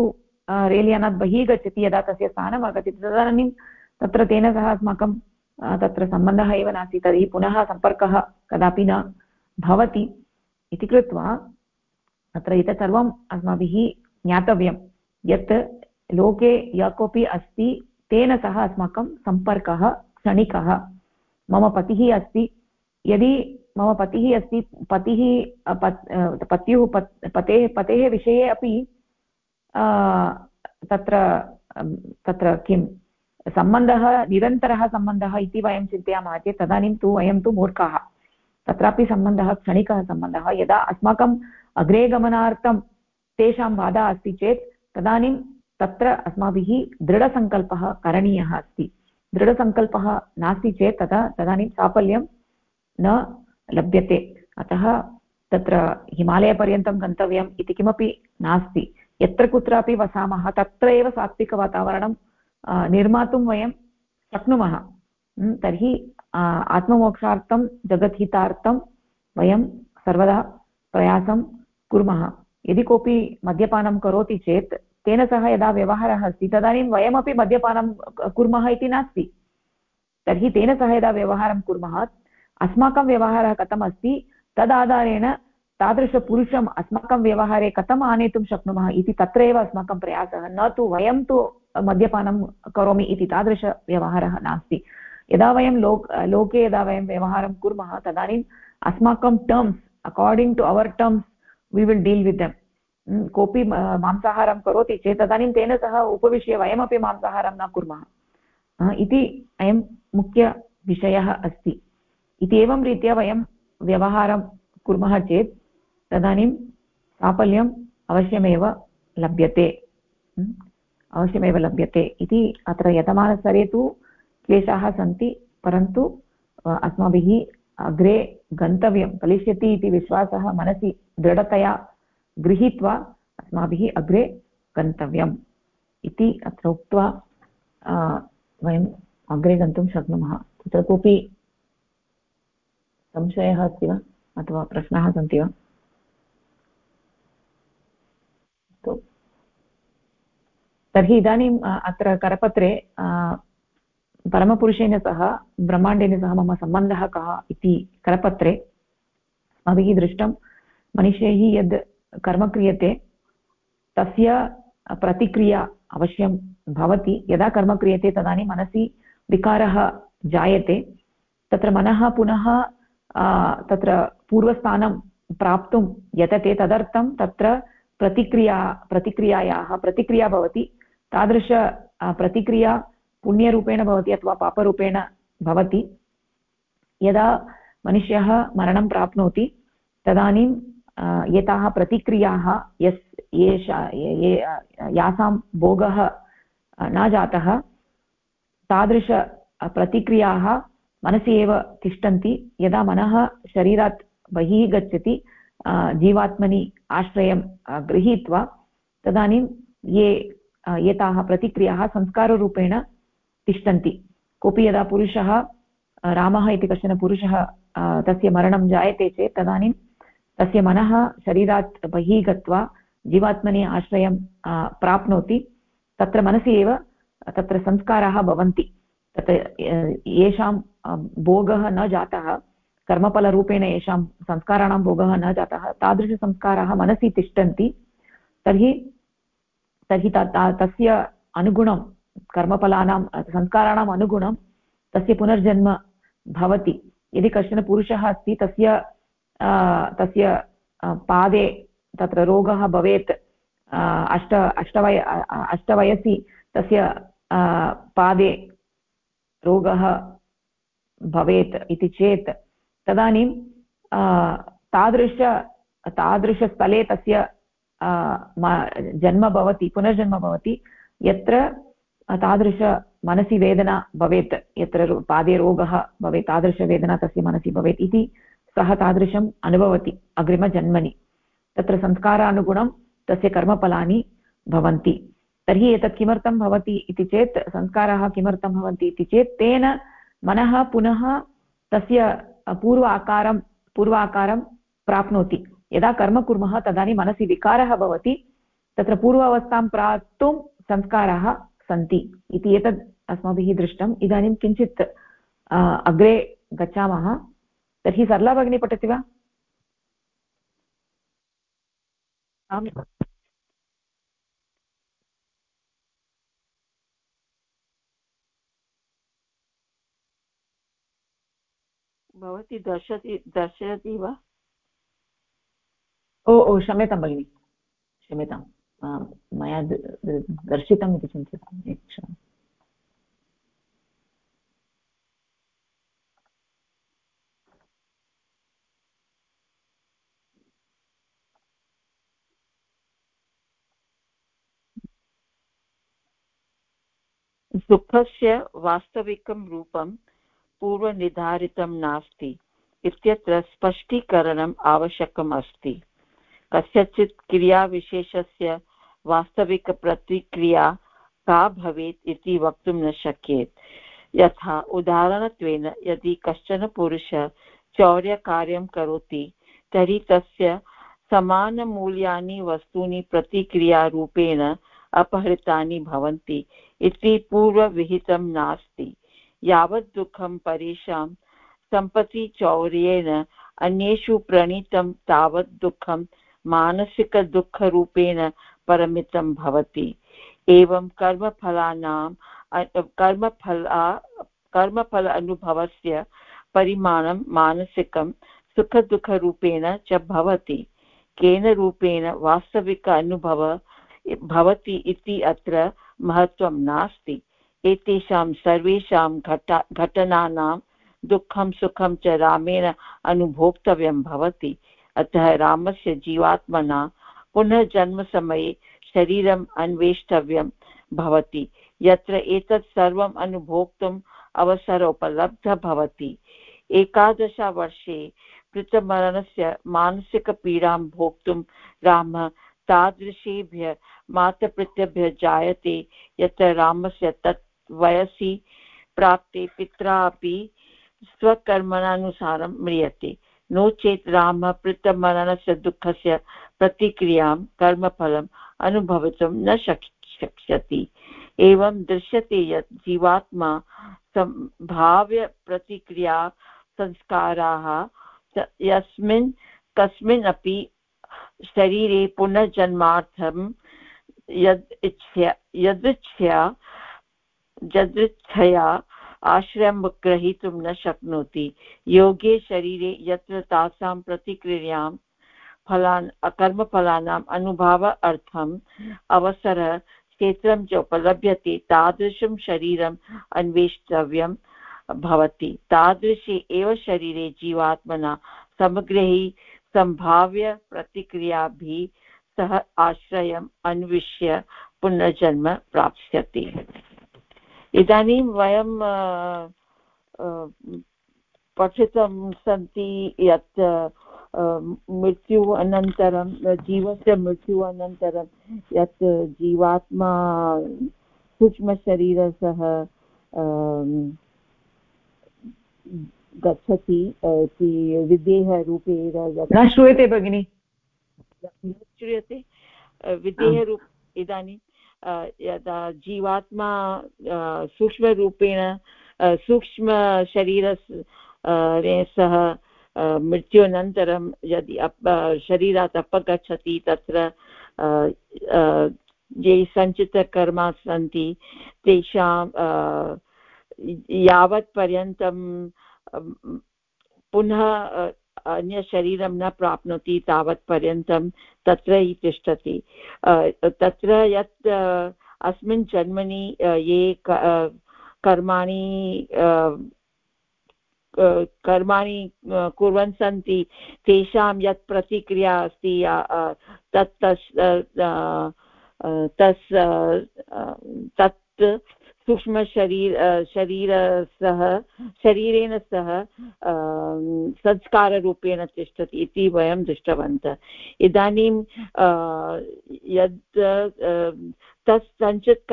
रेल् यानात् बहिः गच्छति, यदा तस्य स्थानम् आगच्छति, तदानीं तत्र तेन सह अस्माकं तत्र सम्बन्धः एव नास्ति। तर्हि पुनः सम्पर्कः कदापि न भवति इति कृत्वा अत्र एतत् सर्वम् अस्माभिः ज्ञातव्यं। यत् लोके यः कोऽपि अस्ति, तेन सह अस्माकं सम्पर्कः क्षणिकः। मम पतिः अस्ति, यदि मम पतिः अस्ति, पतिः पत्युः पतेः पतेः विषये अपि तत्र तत्र किं सम्बन्धः, निरन्तरः सम्बन्धः इति वयं चिन्तयामः चेत् तदानीं तु वयं तु मूर्खाः। तत्रापि सम्बन्धः, क्षणिकः सम्बन्धः। यदा अस्माकम् अग्रे गमनार्थं तेषां बाधा अस्ति चेत् तदानीं तत्र अस्माभिः दृढसङ्कल्पः करणीयः अस्ति। दृढसङ्कल्पः नास्ति चेत् तदा तदानीं साफल्यं न लभ्यते। अतः तत्र हिमालयपर्यन्तं गन्तव्यम् इति किमपि नास्ति। यत्र कुत्रापि वसामः तत्र एव सात्विकवातावरणं निर्मातुं वयं शक्नुमः। तर्हि आत्ममोक्षार्थं, जगद्हितार्थं वयं सर्वदा प्रयासं कुर्मः। यदि कोऽपि मद्यपानं करोति चेत्, तेन सह यदा व्यवहारः अस्ति, तदानीं वयमपि मद्यपानं कुर्मः इति नास्ति। तर्हि तेन सह यदा व्यवहारं कुर्मः, अस्माकं व्यवहारः कथम् तदाधारेण तादृशपुरुषम् अस्माकं व्यवहारे कथम् आनेतुं शक्नुमः इति तत्र एव अस्माकं प्रयासः। न तु वयं तु मद्यपानं करोमि इति तादृशव्यवहारः नास्ति। यदा वयं लोक, लोके यदा वयं व्यवहारं कुर्मः, तदानीम् अस्माकं terms according to our terms we will deal with them कोऽपि मांसाहारं करोति चेत् तदानीं तेन सह उपविश्य वयमपि मांसाहारं न कुर्मः। इति अयं मुख्यविषयः अस्ति। इति एवं रीत्या वयं व्यवहारं कुर्मः चेत् तदानीं साफल्यम् अवश्यमेव लभ्यते। अवश्यमेव लभ्यते इति अत्र यतमानस्तरे तु क्लेशाः सन्ति, परन्तु अस्माभिः अग्रे गन्तव्यं फलिष्यति इति विश्वासः मनसि दृढतया गृहीत्वा अस्माभिः अग्रे गन्तव्यम् इति अत्र उक्त्वा वयम् अग्रे गन्तुं शक्नुमः। तत्र कोऽपि संशयः अस्ति वा? अथवा प्रश्नाः सन्ति वा? तर्हि इदानीम् अत्र करपत्रे परमपुरुषेण सह, ब्रह्माण्डेन सह मम सम्बन्धः कः इति करपत्रे, अस्माभिः दृष्टं, मनुष्यैः यद् कर्म क्रियते, तस्य प्रतिक्रिया अवश्यं भवति। यदा कर्म क्रियते, तदानीं मनसि विकारः जायते। तत्र मनः पुनः तत्र पूर्वस्थानं प्राप्तुं यतते। तदर्थं तत्र प्रतिक्रिया, प्रतिक्रियायाः, प्रतिक्रिया भवति। तादृश प्रतिक्रिया पुण्यरूपेण भवति अथवा पापरूपेण भवति। यदा मनुष्यः मरणं प्राप्नोति, तदानीं एताः प्रतिक्रियाः यस् येषा ये यासां भोगः न जातः, तादृश प्रतिक्रियाः मनसि एव तिष्ठन्ति। यदा मनः शरीरात् बहिः गच्छति जीवात्मनि आश्रयं गृहीत्वा तदानीं ये एताः प्रतिक्रियाः संस्काररूपेण तिष्ठन्ति। कोऽपि यदा पुरुषः रामः इति कश्चन पुरुषः तस्य मरणं जायते चेत् तदानीं तस्य मनः शरीरात् बहिः गत्वा जीवात्मनि आश्रयं प्राप्नोति। तत्र मनसि एव, तत्र संस्काराः भवन्ति। तत्र येषां भोगः न जातः। कर्मफलरूपेण येषां संस्काराणां भोगः न जातः, तादृशसंस्काराः मनसि तिष्ठन्ति, तर्हि तर्हि तस्य अनुगुणं, कर्मफलानां, संस्काराणाम् अनुगुणं तस्य पुनर्जन्म भवति। यदि कश्चन पुरुषः अस्ति, तस्य तस्य पादे तत्र रोगः भवेत् अष्ट, अष्टवय अष्टवयसि, तस्य पादे रोगः भवेत् इति चेत् तदानीं तादृश, तादृशस्थले तस्य जन्म भवति, पुनर्जन्म भवति, यत्र तादृश मनसि वेदना भवेत्, यत्र पादे रोगः भवेत् तादृशवेदना तस्य मनसि भवेत् इति सः तादृशम् अनुभवति, अग्रिमजन्मनि। तत्र संस्कारानुगुणं तस्य कर्मफलानि भवन्ति। तर्हि एतत् किमर्थं भवति इति चेत्, संस्काराः किमर्थं भवन्ति इति चेत्, तेन मनः पुनः तस्य पूर्व आकारं पूर्व आकारं प्राप्नोति। यदा कर्म कुर्मः, तदानीं मनसि विकारः भवति। तत्र पूर्व अवस्थां प्राप्तुं संस्काराः सन्ति इति एतद् अस्माभिः दृष्टम्। इदानीं किञ्चित् अग्रे गच्छामः। तर्हि सरला भगिनी पठति वा? आम्। भवती दर्शति दर्शयति वा? ओ ओ क्षम्यतां भगिनि क्षम्यताम् मया दर्शितम् इति चिन्तितम् एकक्षणम् दुःखस्य वास्तविकं रूपं पूर्वनिर्धारितं नास्ति इत्यत्र स्पष्टीकरणम् आवश्यकम् अस्ति। कस्यचित् क्रियाविशेषस्य वास्तविकप्रतिक्रिया का भवेत् इति वक्तुं न शक्येत। यथा उदाहरणत्वेन यदि कश्चन पुरुषः चौर्यकार्यं करोति, तर्हि तस्य समानमूल्यानि वस्तूनि प्रतिक्रियारूपेण अपहृतानि भवन्ति इति पूर्वविहितं नास्ति। यावत् दुःखं परेषां सम्पत्तिचौर्येण अन्येषु प्रणीतं तावत् दुःखं मानसिकदुःखरूपेण परमितं भवति। एवं कर्मफलानां कर्मफला, कर्मफल अनुभवस्य परिमाणं मानसिकं सुखदुःखरूपेण च भवति। केन रूपेण वास्तविक अनुभव भवति इति अत्र महत्त्वं नास्ति। एतेषां सर्वेषां घटा, घटनानां दुःखं, सुखं च रामेण अनुभोक्तव्यं भवति। अतः रामस्य जीवात्मना पुनः जन्मसमये शरीरम् अन्वेष्टव्यं भवति। यत्र एतत् सर्वम् अनुभोक्तुम् अवसरोपलब्धः भवति। एकादशवर्षे कृतमरणस्य मानसिकपीडां भोक्तुं रामः तादृशेभ्यः मातृपितृभ्यः जायते, यत्र रामस्य तत् वयसि प्राप्ते पित्रा अपि स्वकर्मणानुसारं म्रियते। नो चेत् रामः पृथमरणस्य दुःखस्य प्रतिक्रियाँ, कर्मफलम् अनुभवितुं न शक्, शक्ष्यति। एवं दृश्यते यत् जीवात्मा सम्भाव्यप्रतिक्रिया संस्काराः यस्मिन्, कस्मिन् अपि शरीरे पुनर्जन्मार्थं यद् इच्छया, यदृच्छया यदृच्छया आश्रयं ग्रहीतुं न शक्नोति। योगे शरीरे यत्र तासां प्रतिक्रियाँ फलान्, कर्मफलानाम् अनुभवार्थम् अवसरः क्षेत्रं च उपलभ्यते, तादृशं शरीरम् अन्वेष्टव्यं भवति। तादृशे एव शरीरे जीवात्मना समग्रैः सम्भाव्यप्रतिक्रियाभिः सह आश्रयम् अन्विष्य पुनर्जन्म प्राप्स्यति। इदानीं वयं पठितं सन्ति यत् मृत्यु अनन्तरं जीवस्य मृत्यु अनन्तरं यत् जीवात्मा सूक्ष्मशरीरसः गच्छति इति विदेहरूपेण न श्रूयते भगिनि। श्रूयते? विदेहरूप इदानीं यदा जीवात्मा सूक्ष्मरूपेण सूक्ष्मशरीर सह मृत्युनन्तरं यदि अप शरीरात् अपगच्छति, तत्र ये सञ्चितकर्मा सन्ति तेषां यावत् पर्यन्तं पुनः अन्यशरीरं न प्राप्नोति तावत् पर्यन्तं तत्र हि तिष्ठति। तत्र यत् अस्मिन् जन्मनि ये कर्माणि कर्माणि कुर्वन् सन्ति, तेषां यत् प्रतिक्रिया अस्ति तत् तस् तत् सूक्ष्मशरीर शरीर सह शरीरेण सह संस्काररूपेण तिष्ठति इति वयं दृष्टवन्तः। इदानीं यद् तत् सञ्चित्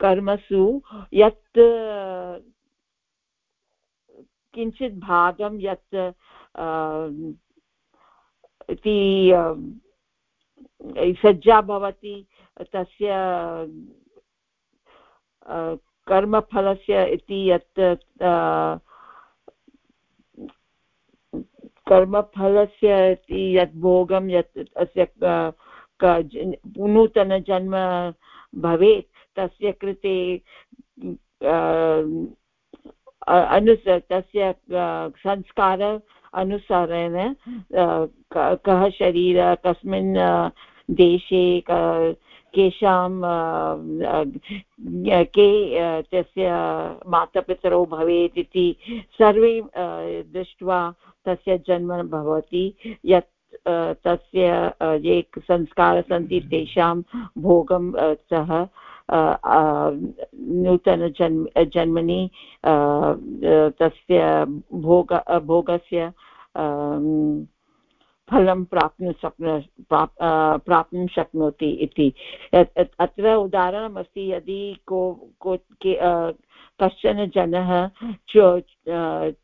कर्मसु यत् किञ्चित् भागं यत् इति सज्जा भवति, तस्य कर्मफलस्य इति यत् कर्मफलस्य इति यत् भोगं यत्, अस्य नूतनजन्म भवेत्, तस्य कृते अनुस, तस्य संस्कार अनुसारेण कः शरीर, कस्मिन् देशे केषां के तस्य मातापितरौ भवेत् इति सर्वे दृष्ट्वा तस्य जन्म भवति। यत् तस्य ये संस्कारः सन्ति तेषां भोगं सः नूतनजन्म जन्मनि तस्य भोग, भोगस्य फलं प्राप्नु शक्नु प्राप्नुं शक्नोति इति। अत्र उदाहरणमस्ति, यदि को को, के कश्चन जनः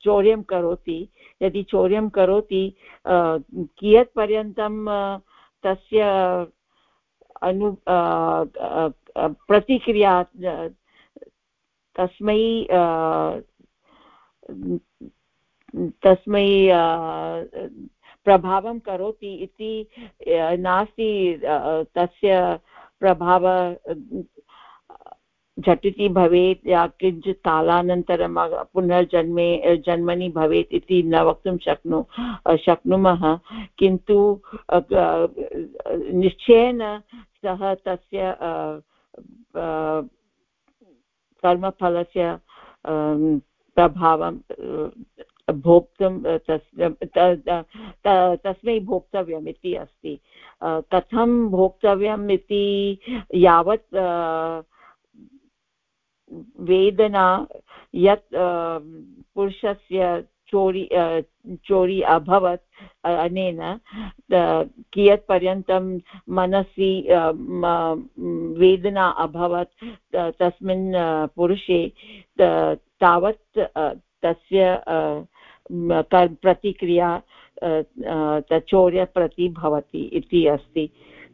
चौर्यं करोति, यदि चौर्यं करोति कियत्पर्यन्तं तस्य अनु प्रतिक्रिया तस्मै तस्मै प्रभावं करोति इति नास्ति तस्य प्रभाव झटिति भवेत्, या किञ्चित् कालानन्तरं पुनर्जन्मे जन्मनि भवेत् इति न वक्तुं शक्नु शक्नुमः। किन्तु निश्चयेन सः तस्य कर्मफलस्य प्रभावं भोक्तुं तस्मै भोक्तव्यम् इति अस्ति। कथं भोक्तव्यम् इति यावत् वेदना, यत् पुरुषस्य चोरि चोरि अभवत् अनेन कियत् पर्यन्तं मनसि वेदना अभवत् तस्मिन् पुरुषे तावत् तस्य प्रतिक्रिया चौर्यप्रति भवति इति अस्ति।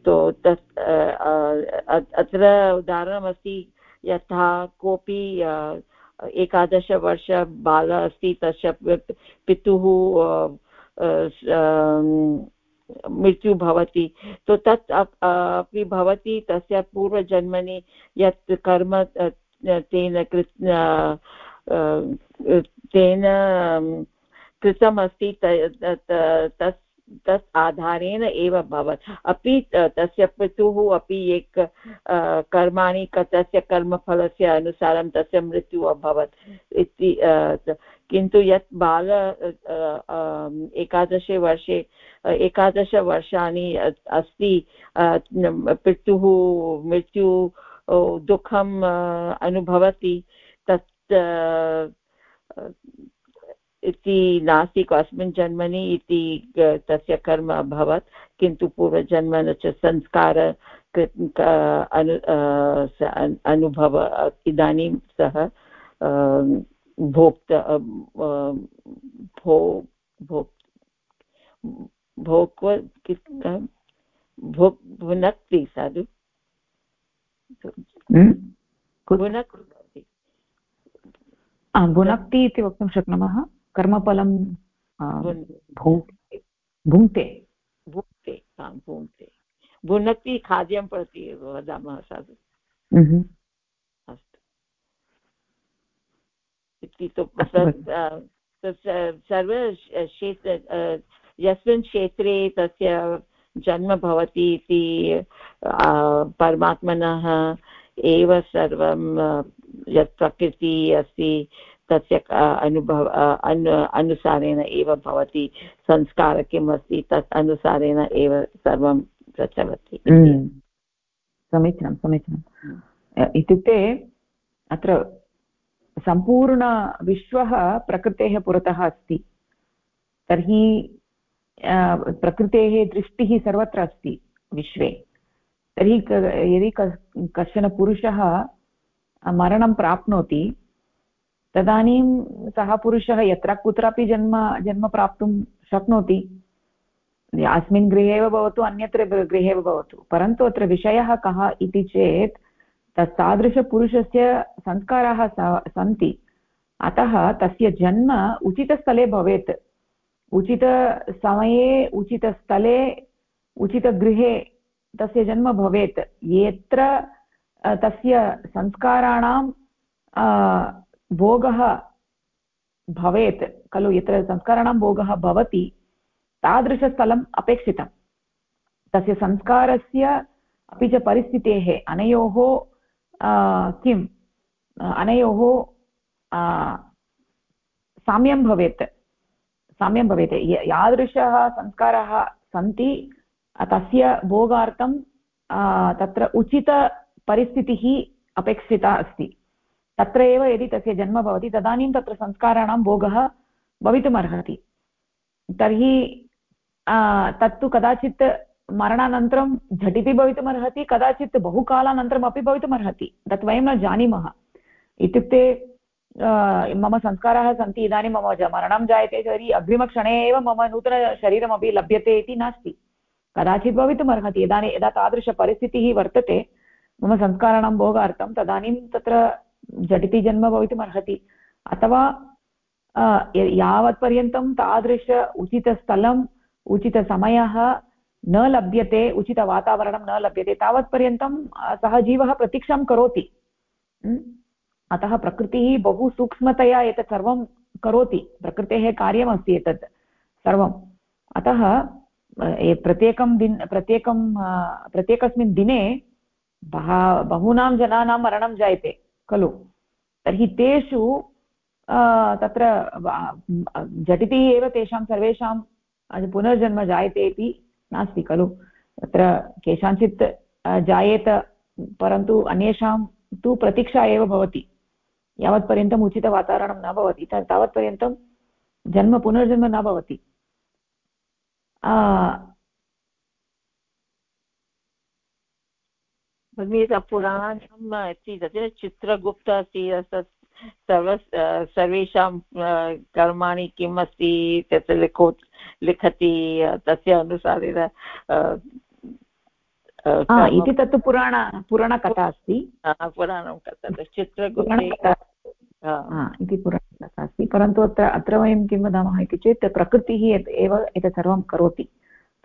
तो तत् अत्र उदाहरणमस्ति, यथा कोऽपि एकादशवर्ष बालः अस्ति, तस्य पितुः मृत्यु भवति। तो तत् अपि भवति, तस्य पूर्वजन्मनि यत् कर्म तेन कृत् तेन कृतमस्ति तस् तस् आधारेण एव भवत् अपि तस्य पितुः अपि एक कर्माणि तस्य कर्मफलस्य अनुसारं तस्य मृत्युः अभवत्। इति किन्तु यत् बाल एकादशे वर्षे एकादशवर्षाणि अस्ति पितुः मृत्यु दुःखम् अनुभवति, तत् इति नास्ति कस्मिन् जन्मनि इति तस्य कर्म अभवत् किन्तु पूर्वजन्मन च संस्कार अनु अनुभव इदानीं सः भोक्त भो भोक् भोक्व भुनक्ति साधु। भुनक्ति। भुनक्ति इति वक्तुं शक्नुमः? कर्मफलं भुङ्क्ते भुङ्क्ते। भुङ्क्ते भुनक्ति खाद्यं प्रति वदामः साधु। अस्तु। इति तु सर्व क्षेत्र यस्मिन् क्षेत्रे तस्य जन्म भवति इति परमात्मनः एव सर्वं यत् प्रकृतिः अस्ति तस्य अनुभव अनु अनुसारेण एव भवति संस्कारः किम् अस्ति तत् अनुसारेण एव सर्वं प्रचलति हम्म। समीचीनं समीचीनम् इत्युक्ते अत्र सम्पूर्णविश्वः प्रकृतेः पुरतः अस्ति। तर्हि प्रकृतेः दृष्टिः सर्वत्र अस्ति विश्वे। तर्हि यदि कश्चन पुरुषः मरणं प्राप्नोति तदानीं सः पुरुषः यत्र कुत्रापि जन्म जन्म प्राप्तुं शक्नोति, अस्मिन् गृहे एव भवतु, अन्यत्र गृहे एव भवतु। परन्तु अत्र विषयः कः इति चेत् तत् तादृशपुरुषस्य संस्काराः सन्ति। अतः तस्य जन्म उचितस्थले भवेत्। उचितसमये, उचितस्थले, उचितगृहे तस्य जन्म भवेत्। यत्र तस्य संस्काराणां भोगः भवेत्, खलु यत्र संस्काराणां भोगः भवति, तादृशस्थलम् अपेक्षितं तस्य संस्कारस्य अपि च परिस्थितेः अनयोः किम्? अनयोः साम्यं भवेत्। साम्यं भवेत्। यादृशः संस्काराः सन्ति, तस्य भोगार्थं तत्र उचितपरिस्थितिः अपेक्षिता अस्ति। तत्र एव यदि तस्य जन्म भवति, तदानीं तत्र संस्काराणां भोगः भवितुमर्हति। तर्हि तत्तु कदाचित् मरणानन्तरं झटिति भवितुमर्हति, कदाचित् बहुकालानन्तरम् अपि भवितुमर्हति। तत् वयं न जानीमः। इत्युक्ते मम संस्काराः सन्ति, इदानीं मम मरणं जायते तर्हि अग्रिमक्षणे एव मम नूतनशरीरमपि लभ्यते इति नास्ति। कदाचित् भवितुम् अर्हति इदानीं यदा तादृशपरिस्थितिः वर्तते, मम संस्काराणां भोगार्थं, तदानीं तत्र झटिति जन्म भवितुम् अर्हति अथवा यावत्पर्यन्तं तादृश उचितस्थलम्, उचितसमयः न लभ्यते, उचितवातावरणं न लभ्यते, तावत्पर्यन्तं सः जीवः प्रतीक्षां करोति। अतः प्रकृतिः बहु सूक्ष्मतया एतत् सर्वं करोति। प्रकृतेः कार्यमस्ति एतत् सर्वम्। अतः प्रत्येकं दिन, प्रत्येकं प्रत्येकस्मिन् दिने बह, बहूनां जनानां मरणं जायते। खलु। तर्हि तेषु तत्र झटिति एव तेषां सर्वेषां पुनर्जन्म जायते इति नास्ति खलु। तत्र केषाञ्चित् जायेत, परन्तु अन्येषां तु प्रतीक्षा एव भवति। यावत्पर्यन्तम् उचितवातावरणं न भवति। तावत्पर्यन्तं जन्म, पुनर्जन्म न भवति। भगिनि पुराणम् अस्ति तत्र चित्रगुप्त अस्ति सर्व सर्वेषां कर्माणि किम् अस्ति तत्र लिखो लिखति तस्य अनुसारेण इति तत्तु पुराण पुराणकथा अस्ति। पुराणं कथा चित्रगुप्ते इति पुराणकथा अस्ति। परन्तु अत्र अत्र वयं किं वदामः इति चेत् प्रकृतिः एव एतत् सर्वं करोति।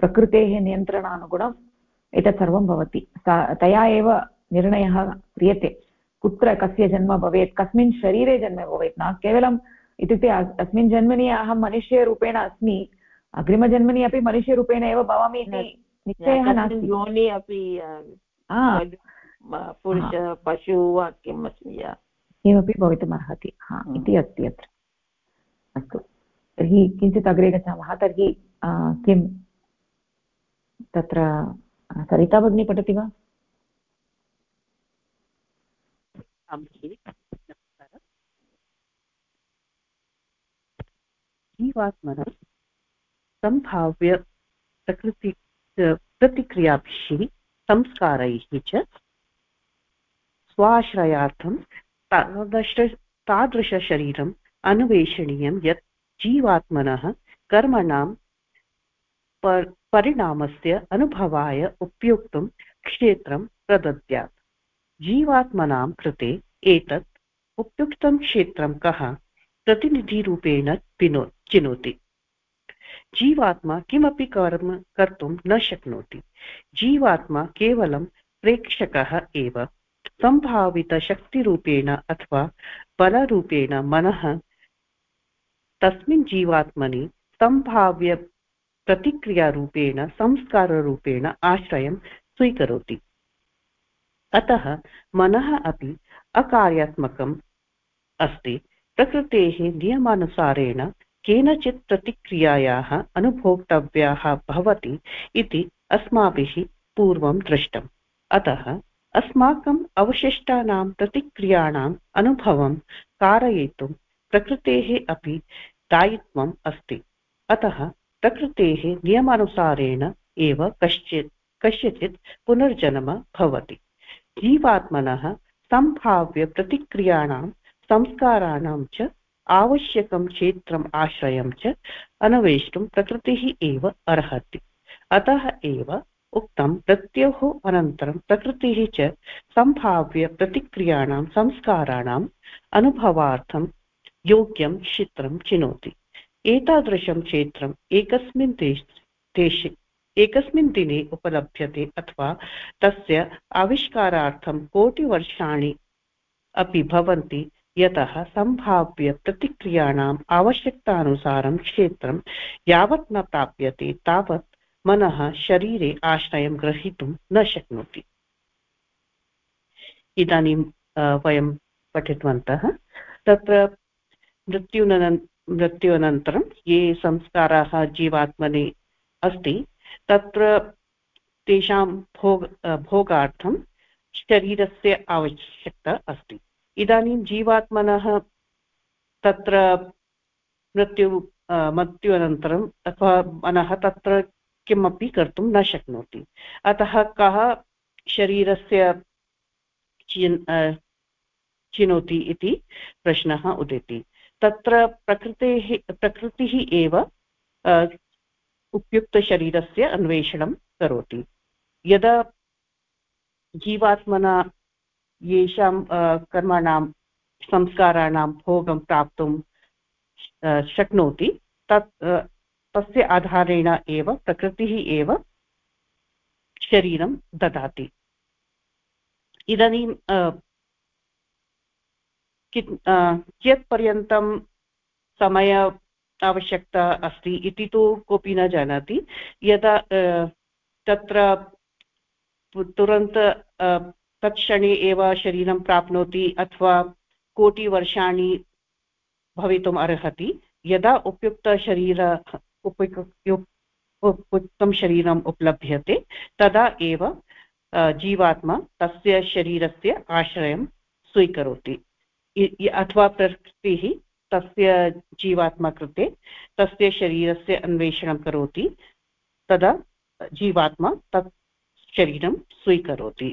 प्रकृतेः नियन्त्रणानुगुणम् एतत् सर्वं भवति। तया एव निर्णयः क्रियते। कुत्र कस्य जन्म भवेत् कस्मिन् शरीरे जन्म भवेत् न केवलम् इत्युक्ते अस्मिन् जन्मनि अहं मनुष्यरूपेण अस्मि अग्रिमजन्मनि अपि मनुष्यरूपेण एव भवामि इति निश्चयः नास्ति। योनि अपि पुरुष पशु वा किम् अस्मि किमपि भवितुमर्हति। हा हम्म। इति अस्ति अत्र। अस्तु। तर्हि किञ्चित् अग्रे गच्छामः। तर्हि किं? तत्र सरिता भगिनी पठति वा जीवात्मनः सम्भाव्य प्रकृति प्रतिक्रियाभिः संस्कारैः च स्वाश्रयार्थं तादृश तादृशशरीरम् अन्वेषणीयं यत् जीवात्मनः कर्मणां परिणामस्य अनुभवाय उपयुक्तं क्षेत्रं प्रदद्यात् जीवात्मनां कृते एतत् उपयुक्तं क्षेत्रं कः? प्रतिनिधिरूपेण चिनोति। जीवात्मा किमपि कर्म कर्तुं न शक्नोति। जीवात्मा केवलं प्रेक्षकः एव। सम्भावितशक्तिरूपेण अथवा बलरूपेण मनः, तस्मिन् जीवात्मनि सम्भाव्य प्रतिक्रियारूपेण, संस्काररूपेण आश्रयं स्वीकरोति। अतः मनः अपि अकार्यात्मकम् अस्ति। प्रकृतेः नियमानुसारेण केनचित् प्रतिक्रियायाः अनुभोक्तव्याः भवति इति अस्माभिः पूर्वं दृष्टम्। अतः अस्माकम् अवशिष्टानां प्रतिक्रियाणाम् अनुभवं कारयितुं प्रकृतेः अपि दायित्वम् अस्ति। अतः प्रकृतेः नियमानुसारेण एव कश्चित्, कस्यचित् पुनर्जन्म भवति। जीवात्मनः सम्भाव्यप्रतिक्रियाणां संस्काराणां च आवश्यकं क्षेत्रम् आश्रयं च अन्वेष्टुं प्रकृतिः एव अर्हति। अतः एव उक्तं प्रत्योः अनन्तरं प्रकृतिः च सम्भाव्यप्रतिक्रियाणां संस्काराणाम् अनुभवार्थं योग्यं क्षेत्रं चिनोति। एतादृशं क्षेत्रम् एकस्मिन् देशे एकस्मिन् दिने उपलभ्यते अथवा तस्य आविष्कारार्थं कोटिवर्षाणि अपि भवन्ति, यतः सम्भाव्यप्रतिक्रियाणाम् आवश्यकतानुसारं क्षेत्रं यावत् न प्राप्यते, तावत् मनः शरीरे आश्रयं ग्रहीतुं न शक्नोति। इदानीं वयं पठितवन्तः। तत्र मृत्युनन् मृत्युअनन्तरं ये संस्काराः जीवात्मनि अस्ति, तत्र तेषां भोग भोगार्थं शरीरस्य आवश्यकता अस्ति। इदानीं जीवात्मनः तत्र मृत्यु मृत्युअनन्तरम् अथवा मनः तत्र किमपि कर्तुं न शक्नोति। अतः कः शरीरस्य चिन् चिनोति इति प्रश्नः उदेति। तत्र प्रकृतेः, प्रकृतिः एव उपयुक्तशरीरस्य अन्वेषणं करोति। यदा जीवात्मना येषां कर्माणां, संस्काराणां भोगं प्राप्तुं शक्नोति, तत् तस्य आधारेण एव, प्रकृतिः एव शरीरं ददाति। इदानीं कियत्पर्यन्तं समय आवश्यकता अस्ति इति तु कोऽपि न जानाति। यदा तत्र तुरन्त तत्क्षणे एव शरीरं प्राप्नोति अथवा कोटिवर्षाणि भवितुम् अर्हति, यदा उपयुक्तशरीर उपयुक्तं शरीरम् उपलभ्यते, तदा एव जीवात्मा तस्य शरीरस्य आश्रयं स्वीकरोति। अथवा प्रकृतिः तस्य जीवात्मा कृते, तस्य शरीरस्य अन्वेषणं करोति, तदा जीवात्मा तत् शरीरं स्वीकरोति।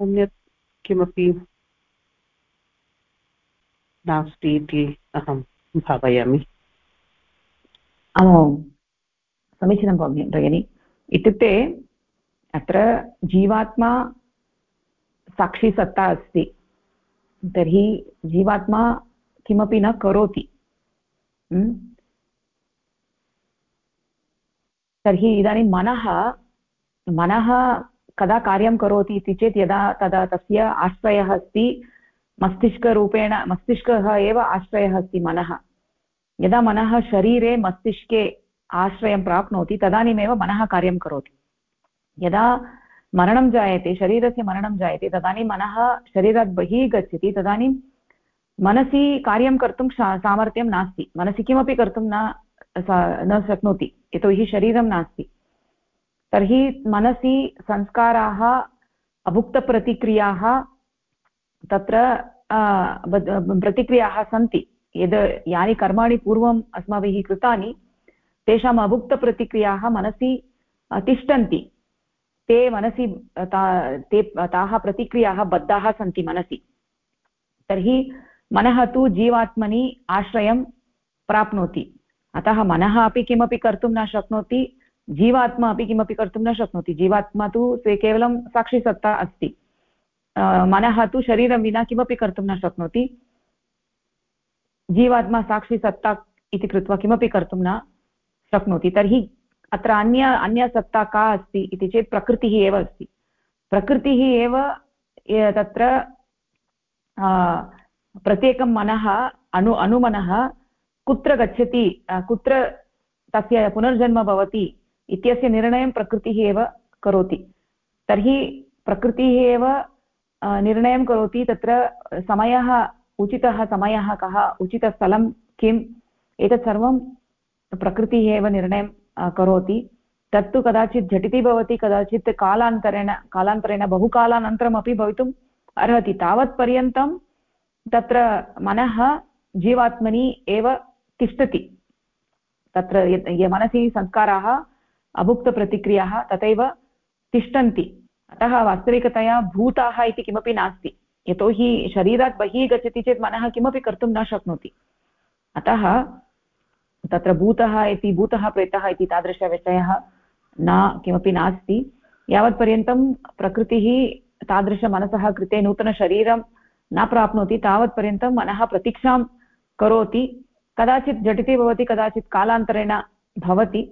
अन्यत् किमपि नास्ति इति अहं भावयामि। समीचीनं भगिनि। इत्युक्ते अत्र जीवात्मा साक्षीसत्ता अस्ति। तर्हि जीवात्मा किमपि न करोति। तर्हि इदानीं मनः मनः कदा कार्यं करोति इति चेत् यदा तदा तस्य आश्रयः अस्ति, मस्तिष्करूपेण, मस्तिष्कः एव आश्रयः अस्ति मनः। यदा मनः शरीरे, मस्तिष्के आश्रयं प्राप्नोति, तदानीमेव मनः कार्यं करोति। यदा मरणं जायते, शरीरस्य मरणं जायते, तदानीं मनः शरीरात् बहिः गच्छति, तदानीं मनसि कार्यं कर्तुं सामर्थ्यं नास्ति। मनसि किमपि कर्तुं न न शक्नोति यतोहि शरीरं नास्ति। तर्हि मनसि संस्काराः, अभुक्तप्रतिक्रियाः तत्र प्रतिक्रियाः सन्ति। यद् यानि कर्माणि पूर्वम् अस्माभिः कृतानि तेषाम् अभुक्तप्रतिक्रियाः मनसि तिष्ठन्ति। ते मनसि ता, ते प्रतिक्रियाः बद्धाः सन्ति मनसि। तर्हि मनः तु जीवात्मनि आश्रयं प्राप्नोति। अतः मनः अपि किमपि कर्तुं न शक्नोति, जीवात्मा अपि किमपि कर्तुं न शक्नोति। जीवात्मा तु ते केवलं साक्षिसत्ता अस्ति। मनः तु शरीरं विना किमपि कर्तुं न शक्नोति। जीवात्मा साक्षिसत्ता इति कृत्वा किमपि कर्तुं न शक्नोति। तर्हि अत्र अन्य अन्यसत्ता का अस्ति इति चेत् प्रकृतिः एव अस्ति। प्रकृतिः एव तत्र प्रत्येकं मनः, अनु, अनुमनः कुत्र गच्छति कुत्र तस्य पुनर्जन्म भवति इत्यस्य निर्णयं प्रकृतिः एव करोति। तर्हि प्रकृतिः एव निर्णयं करोति तत्र समयः, उचितः समयः कः, उचितस्थलं किम्, एतत् सर्वं प्रकृतिः एव निर्णयं करोति। तत्तु कदाचित् झटिति भवति, कदाचित् कालान्तरेण कालान्तरेण बहुकालानन्तरमपि भवितुम् अर्हति। तावत्पर्यन्तं तत्र मनः, जीवात्मनि एव तिष्ठति। तत्र ये, मनसि संस्काराः, अभुक्तप्रतिक्रियाः तथैव तिष्ठन्ति। अतः वास्तविकतया भूताः इति किमपि नास्ति। यतोहि शरीरात् बहिः गच्छति चेत् मनः किमपि कर्तुं न शक्नोति। अतः तत्र भूतः इति, भूतः प्रेतः इति तादृशविषयः न, किमपि नास्ति। यावत्पर्यन्तं प्रकृतिः तादृशमनसः कृते नूतनशरीरं न प्राप्नोति, तावत्पर्यन्तं मनः प्रतीक्षां करोति। कदाचित् झटिति भवति, कदाचित् कालान्तरेण भवति।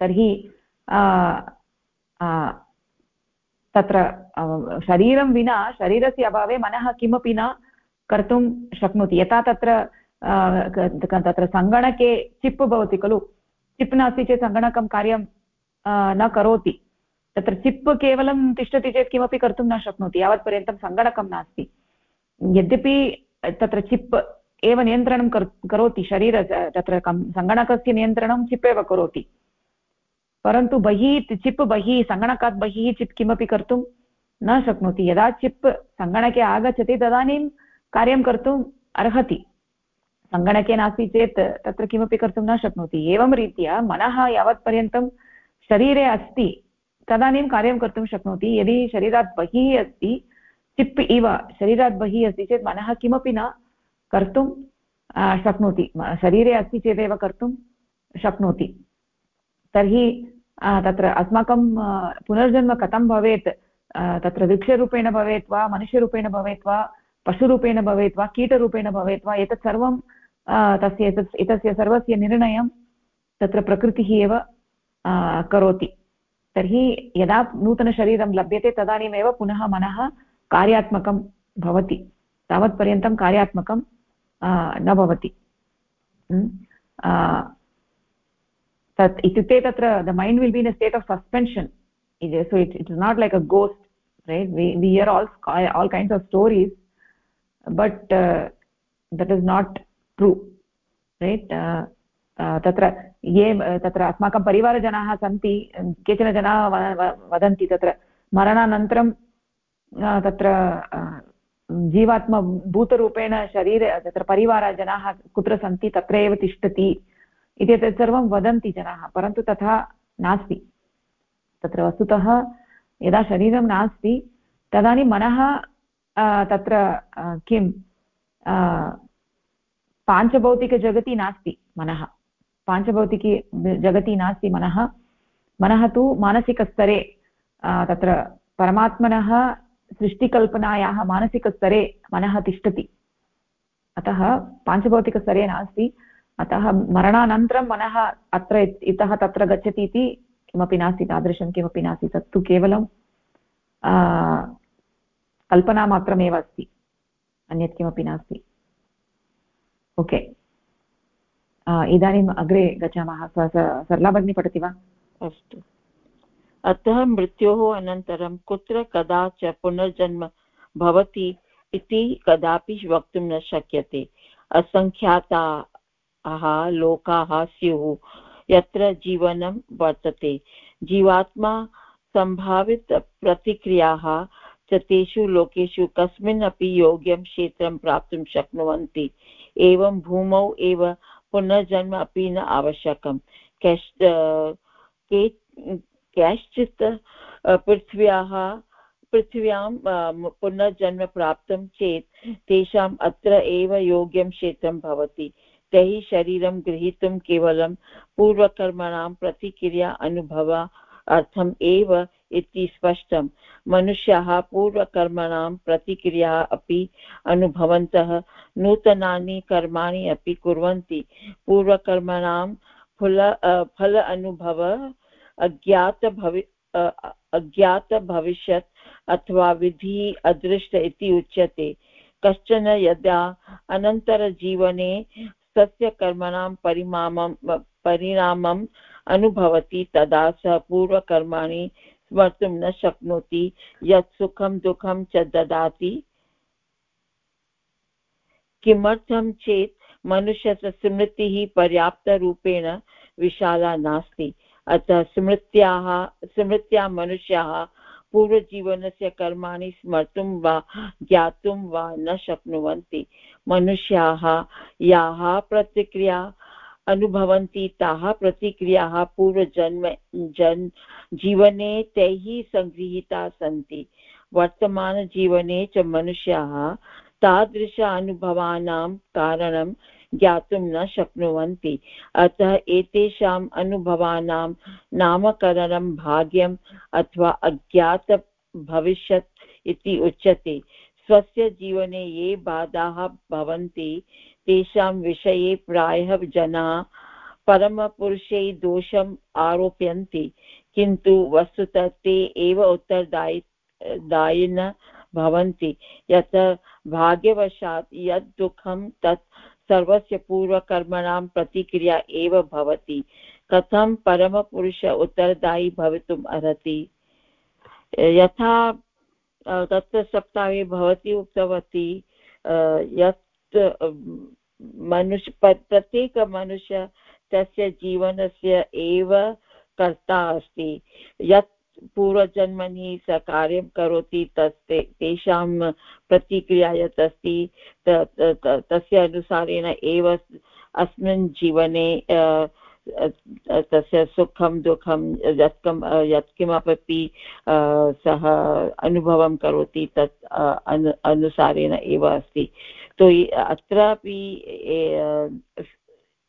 तर्हि तत्र शरीरं विना, शरीरस्य अभावे मनः किमपि न कर्तुं शक्नोति। यथा तत्र तत्र सङ्गणके चिप् भवति खलु चिप् नास्ति चेत् सङ्गणकं कार्यं न करोति तत्र चिप् केवलं तिष्ठति चेत् किमपि कर्तुं न शक्नोति यावत्पर्यन्तं सङ्गणकं नास्ति यद्यपि तत्र चिप् एव नियन्त्रणं करोति शरीर तत्र सङ्गणकस्य नियन्त्रणं चिप् एव करोति परन्तु बहिः चिप् बहिः सङ्गणकात् बहिः चिप् किमपि कर्तुं न शक्नोति यदा चिप् सङ्गणके आगच्छति तदानीं कार्यं कर्तुम् अर्हति सङ्गणके नास्ति चेत् तत्र किमपि कर्तुं न शक्नोति। एवं रीत्या मनः यावत्पर्यन्तं शरीरे अस्ति, तदानीं कार्यं कर्तुं शक्नोति। यदि शरीरात् बहिः अस्ति, चिप् इव शरीरात् बहिः अस्ति चेत् मनः किमपि न कर्तुं शक्नोति। शरीरे अस्ति चेदेव कर्तुं शक्नोति। तर्हि तत्र अस्माकं पुनर्जन्म कथं भवेत् तत्र वृक्षरूपेण भवेत् वा, मनुष्यरूपेण भवेत् वा, पशुरूपेण भवेत् वा, कीटरूपेण भवेत् वा, एतत् सर्वं तस्य एतत् एतस्य सर्वस्य निर्णयं तत्र प्रकृतिः एव करोति। तर्हि यदा नूतनशरीरं लभ्यते तदानीमेव पुनः मनः कार्यात्मकं भवति। तावत्पर्यन्तं कार्यात्मकं न भवति। तत् इत्युक्ते तत्र the mind will be in a state of suspension so it, it is not like a ghost right? We, we hear all all kinds of stories but uh, that is true right? Uh, तत्र ये तत्र अस्माकं परिवारजनाः सन्ति केचन जनाः वदन्ति तत्र मरणानन्तरं तत्र जीवात्मा भूतरूपेण शरीरे तत्र परिवारजनाः कुत्र सन्ति तत्र एव तिष्ठति इति एतत् सर्वं वदन्ति जनाः परन्तु तथा नास्ति। तत्र वस्तुतः यदा शरीरं नास्ति तदानीं मनः तत्र किं पाञ्चभौतिकजगति नास्ति मनः। पाञ्चभौतिकी जगति नास्ति मनः। मनः तु मानसिकस्तरे तत्र परमात्मनः सृष्टिकल्पनायाः मानसिकस्तरे मनः तिष्ठति। अतः पाञ्चभौतिकस्तरे नास्ति। अतः मरणानन्तरं मनः अत्र इतः तत्र गच्छति इति किमपि नास्ति, तादृशं किमपि नास्ति। तत्तु केवलं कल्पनामात्रमेव अस्ति। अन्यत् किमपि नास्ति। ओके इदानीम् अग्रे गच्छामः सरला भगिनी पठति वा अस्तु अतः मृत्योः अनन्तरं कुत्र कदा च पुनर्जन्म भवति इति कदापि वक्तुं न शक्यते असङ्ख्याताः लोकाः स्युः यत्र जीवनं वर्तते जीवात्मा सम्भावितप्रतिक्रियाः च तेषु लोकेषु कस्मिन्नपि योग्यं क्षेत्रं प्राप्तुं शक्नुवन्ति एवं भूमौ एव पुनर्जन्म अपि न आवश्यकं कैश् के, कैश्चित् पृथ्व्याः, पृथिव्यां पुनर्जन्म प्राप्तं चेत् तेषाम् अत्र एव योग्यं क्षेत्रं भवति। तैः शरीरं गृहीतुं केवलं पूर्वकर्मणां प्रतिक्रिया अनुभव अर्थम् एव इति स्पष्टं मनुष्याः पूर्वकर्मणां प्रतिक्रिया अपि अनुभवन्तः, नूतनानि कर्माणि अपि कुर्वन्ति। पूर्वकर्मणां फल फल अनुभव अज्ञातभवि अज्ञातभविष्यत् अथवा विधिः अदृष्ट इति उच्यते। कश्चन यदा अनन्तरजीवने तस्य कर्मणां परिमामं, परिणामम् अनुभवति, तदा सः पूर्वकर्माणि स्मर्तुं न शक्नोति, यत् सुखं दुःखं च ददाति। किमर्थं चेत् मनुष्यस्य स्मृतिः पर्याप्तरूपेण विशाला नास्ति। अतः स्मृत्याः, स्मृत्या मनुष्याः पूर्वजीवनस्य कर्माणि स्मर्तुं वा ज्ञातुं वा न शक्नुवन्ति। मनुष्याः याः प्रतिक्रिया अनुभवन्ति, ताः प्रतिक्रियाः पूर्वजन्म, जन्, जीवने तैः सङ्गृहीताः सन्ति। वर्तमानजीवने च मनुष्याः तादृश अनुभवानां कारणं ज्ञातुं न शक्नुवन्ति। अतः एतेषाम् अनुभवानां नामकरणं भाग्यम् अथवा अज्ञातभविष्यत् इति उच्यते। स्वस्य जीवने ये बाधाः भवन्ति। तेषां विषये प्रायः जनाः परमपुरुषै दोषम् आरोपयन्ति। किन्तु वस्तुतः ते एव उत्तरदायि, दायिन भवन्ति। यत् भाग्यवशात् यत् दुःखं तत् सर्वस्य पूर्वकर्मणां प्रतिक्रिया एव भवति। कथं परमपुरुष उत्तरदायी भवितुम् अर्हति? यथा सप्ताहे भवती उक्तवती यत् मनुष्य प्रत्येकमनुष्य तस्य जीवनस्य एव कर्ता अस्ति। यत् पूर्वजन्मनि स कार्यं करोति तत् तेषां प्रतिक्रिया यत् अस्ति तस्य अनुसारेण एव अस्मिन् जीवने तस्य सुखं दुःखं यत्कं यत्किमपि सः अनुभवं करोति तत् अनु, अनुसारेण एव अस्ति। तो अत्रापि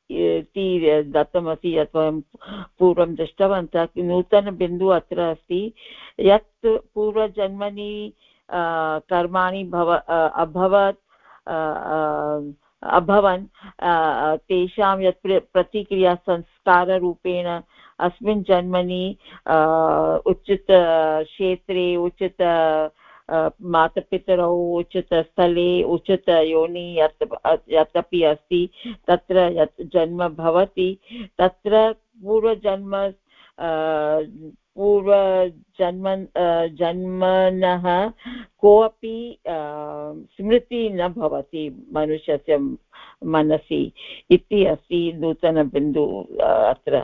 इति दत्तमस्ति यत् वयं पूर्वं दृष्टवन्तः नूतनबिन्दुः अत्र अस्ति। यत् पूर्वजन्मनि कर्माणि भव अभवत् अभवन् तेषां यत् प्रतिक्रिया संस्काररूपेण अस्मिन् जन्मनि उचितक्षेत्रे उचित मातपितरौ उचितस्थले उचितयोनि यत् यत् अस्ति, तत्र यत् जन्म भवति, तत्र पूर्वजन्म पूर्वजन्म जन्मनः कोऽपि स्मृतिः न भवति मनुष्यस्य मनसि इति अस्ति नूतनबिन्दु अत्र।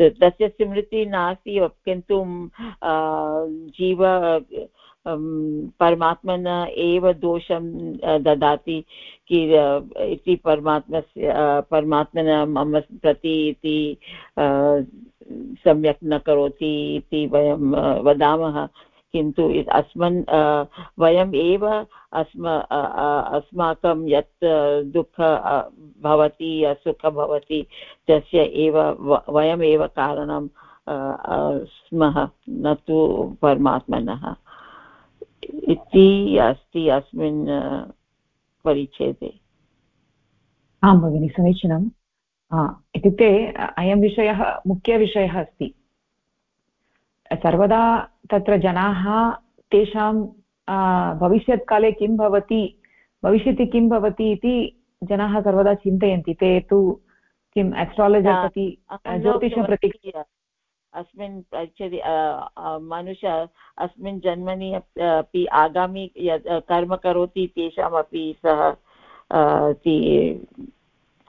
तस्य स्मृतिः नास्ति, किन्तु जीव परमात्मन एव दोषं ददाति कि इति परमात्मस्य परमात्मन मम प्रति इति सम्यक् न करोति इति वयं वदामः। किन्तु अस्मन् वयम् एव अस्म अस्माकं यत् दुःख भवति सुख भवति, तस्य एव वयमेव कारणं स्मः न तु परमात्मनः। इति अस्ति अस्मिन् परिच्छेदे। आं भगिनि समीचीनं इत्युक्ते अयं विषयः मुख्यविषयः अस्ति। सर्वदा तत्र जनाः तेषां भविष्यत्काले किं भवति भविष्यति किं भवति इति जनाः सर्वदा चिन्तयन्ति। ते तु किम् एस्ट्रालजर् प्रति ज्योतिषं प्रति अस्मिन् पृच्छति मनुष्य अस्मिन् जन्मनि अपि आगामि यत् कर्म करोति तेषामपि सः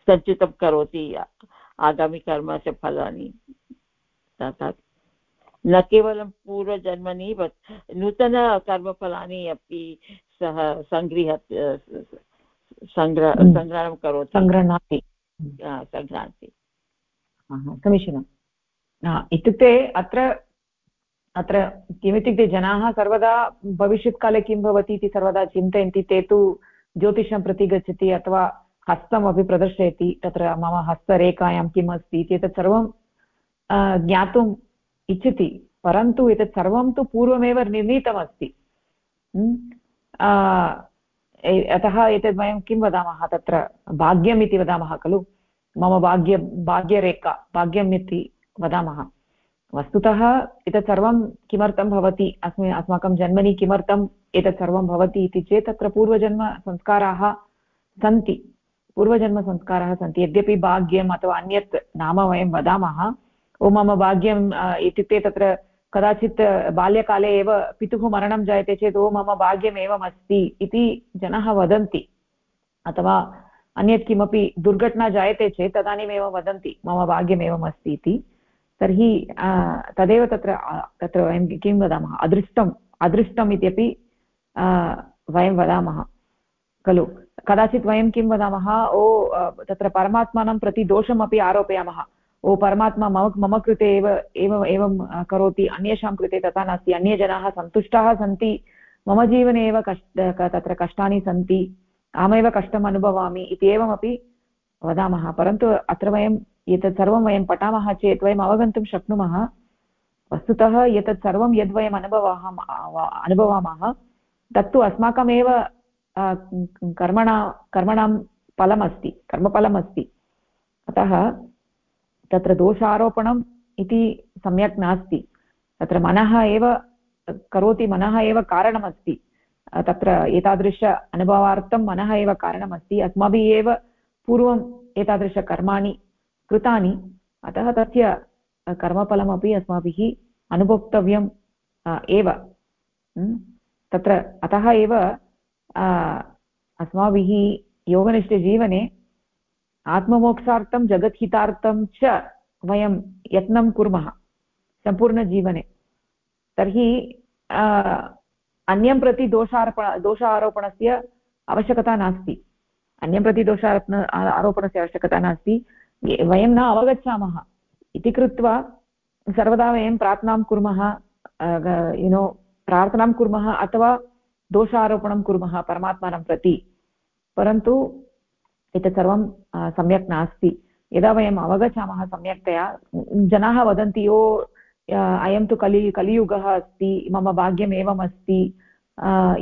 सञ्चितं करोति आगामिकर्मस्य फलानि। तथा न केवलं पूर्वजन्मनि बट् नूतनकर्मफलानि अपि सः सङ्गृह सङ्ग्रह सङ्ग्रहणं करोति। सङ्गृह्णाति सङ्गृह्णाति समीचीनम्। इत्युक्ते अत्र अत्र किमित्युक्ते जनाः सर्वदा भविष्यत्काले किं भवति इति सर्वदा चिन्तयन्ति, ते तु ज्योतिषं प्रति गच्छति अथवा हस्तमपि प्रदर्शयति, तत्र मम हस्तरेखायां किम् अस्ति इति एतत् सर्वं ज्ञातुम् इच्छति, परन्तु एतत् सर्वं तु पूर्वमेव निर्णीतमस्ति। अतः एतद् वयं किं वदामः तत्र? भाग्यम् इति वदामः खलु? मम भाग्य, भाग्यरेखा, भाग्यम् इति वदामः। वस्तुतः एतत् सर्वं किमर्थं भवति? अस्मिन् अस्माकं जन्मनि किमर्थम् एतत् सर्वं भवति इति चेत् तत्र पूर्वजन्मसंस्काराः सन्ति। पूर्वजन्मसंस्काराः सन्ति। यद्यपि भाग्यम् अथवा अन्यत् नाम वयं वदामः, ओ मम भाग्यम् इत्युक्ते तत्र कदाचित् बाल्यकाले एव पितुः मरणं जायते चेत् ओ मम भाग्यम् एवमस्ति इति जनाः वदन्ति। अथवा अन्यत् किमपि दुर्घटना जायते चेत् तदानीमेव वदन्ति मम भाग्यम् इति। तर्हि तदेव तत्र तत्र वयं किं वदामः? अदृष्टम् अदृष्टम् इत्यपि वयं वदामः, खलु? कदाचित् वयं किं वदामः? ओ तत्र परमात्मानं प्रति दोषमपि आरोपयामः। ओ, परमात्मा मम मम कृते एव एवम् एवं करोति, अन्येषां कृते तथा नास्ति अन्ये जनाः सन्तुष्टाः सन्ति, मम जीवने एव कष्ट तत्र कष्टानि सन्ति, अहमेव कष्टम् अनुभवामि इति वदामः। परन्तु अत्र वयं एतत् सर्वं वयं पठामः चेत् वयम् अवगन्तुं शक्नुमः। वस्तुतः एतत् सर्वं यद् वयम् अनुभवामः अनुभवामः, तत्तु अस्माकमेव कर्मणा, कर्मणां फलमस्ति, कर्मफलमस्ति। अतः तत्र दोषारोपणम् इति सम्यक् नास्ति। तत्र मनः एव करोति, मनः एव कारणमस्ति। तत्र एतादृश अनुभवार्थं मनः एव कारणमस्ति। अस्माभिः एव पूर्वम् एतादृशकर्माणि कृतानि। अतः तस्य कर्मफलमपि अस्माभिः अनुभोक्तव्यम् एव। तत्र अतः एव अस्माभिः योगनिष्ठजीवने आत्ममोक्षार्थं, जगद्हितार्थं च वयं यत्नं कुर्मः सम्पूर्णजीवने। तर्हि अन्यं प्रति दोषारोपण दोष आरोपणस्य आवश्यकता नास्ति। अन्यं प्रति दोषारोपण आरोपणस्य आवश्यकता नास्ति। वयं न अवगच्छामः। इति कृत्वा सर्वदा वयं प्रार्थनां कुर्मः युनो प्रार्थनां कुर्मः अथवा दोषारोपणं कुर्मः परमात्मानं प्रति। परन्तु एतत् सर्वं सम्यक् नास्ति। यदा वयम् अवगच्छामः सम्यक्तया, जनाः वदन्ति ओ अयं तु कलि, कलियुगः अस्ति, मम भाग्यम् एवम् अस्ति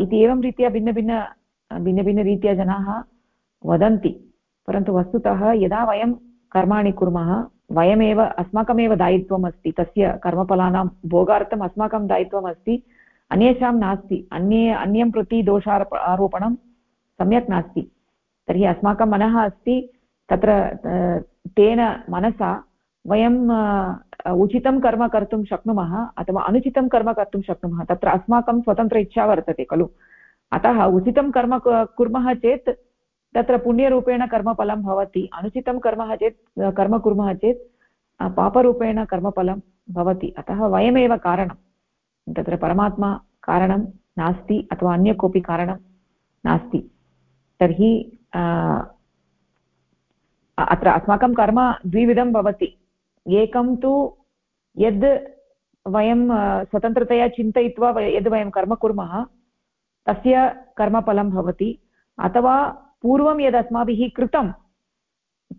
इति एवं रीत्या भिन्नभिन्न, भिन्नभिन्नरीत्या जनाः वदन्ति। परन्तु वस्तुतः यदा वयं कर्माणि कुर्मः, वयमेव अस्माकमेव दायित्वम् अस्ति तस्य कर्मफलानां भोगार्थम् अस्माकं दायित्वम् अस्ति अन्येषां नास्ति, अन्ये, अन्यं प्रति दोषारोप आरोपणं सम्यक् नास्ति। तर्हि अस्माकं मनः अस्ति, तत्र तेन मनसा वयं उचितं कर्म कर्तुं शक्नुमः, अथवा अनुचितं कर्म कर्तुं शक्नुमः, तत्र अस्माकं स्वतन्त्र इच्छा वर्तते, खलु। अतः उचितं कर्म कुर्मः चेत् तत्र पुण्यरूपेण कर्मफलं भवति। अनुचितं कर्म चेत् कर्म कुर्मः चेत् पापरूपेण कर्मफलं भवति। अतः वयमेव कारणं। तत्र परमात्मा कारणं नास्ति अथवा अन्य कोऽपि कारणं नास्ति। तर्हि अत्र अस्माकं कर्म द्विविधं भवति। एकं तु यद् वयं स्वतन्त्रतया चिन्तयित्वा यद् वयं कर्म कुर्मः, तस्य कर्मफलं भवति। अथवा पूर्वं यद् अस्माभिः कृतं,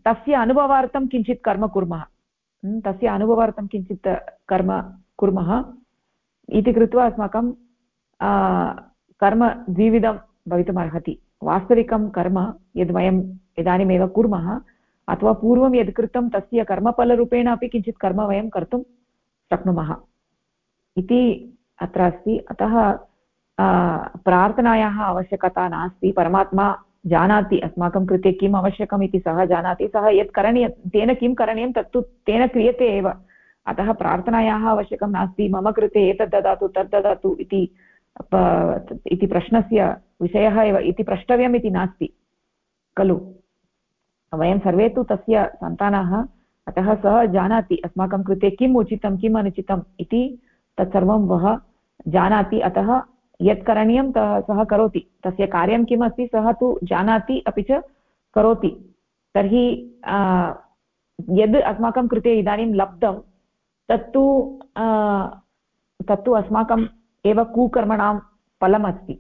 तस्य अनुभवार्थं किञ्चित् कर्म कुर्मः। तस्य अनुभवार्थं किञ्चित् कर्म कुर्मः। इति कृत्वा अस्माकं कर्म द्विविधं भवितुमर्हति वास्तविकं कर्म यद् वयम् इदानीमेव कुर्मः, अथवा पूर्वं यद् कृतं तस्य कर्मफलरूपेण अपि किञ्चित् कर्म वयं कर्तुं शक्नुमः। इति अत्र अस्ति। अतः प्रार्थनायाः आवश्यकता नास्ति। परमात्मा जानाति, अस्माकं कृते किम् आवश्यकम् इति सः जानाति, सः यत् करणीयं, तेन किं करणीयं तत्तु तेन क्रियते एव। अतः प्रार्थनायाः आवश्यकं नास्ति, मम कृते एतत् ददातु तत् ददातु इति इति प्रश्नस्य विषयः एव, इति प्रष्टव्यम् इति नास्ति, खलु। वयं सर्वे तु तस्य सन्तानाः, अतः सः जानाति अस्माकं कृते किम् उचितं, किम् अनुचितम् इति तत्सर्वं वः जानाति। अतः यत् करणीयं सः करोति। तस्य कार्यं किम् अस्ति सः तु जानाति अपि च करोति। तर्हि यद् अस्माकं कृते इदानीं लब्धं, तत्तु तत्तु अस्माकम् एव कुकर्मणां फलमस्ति।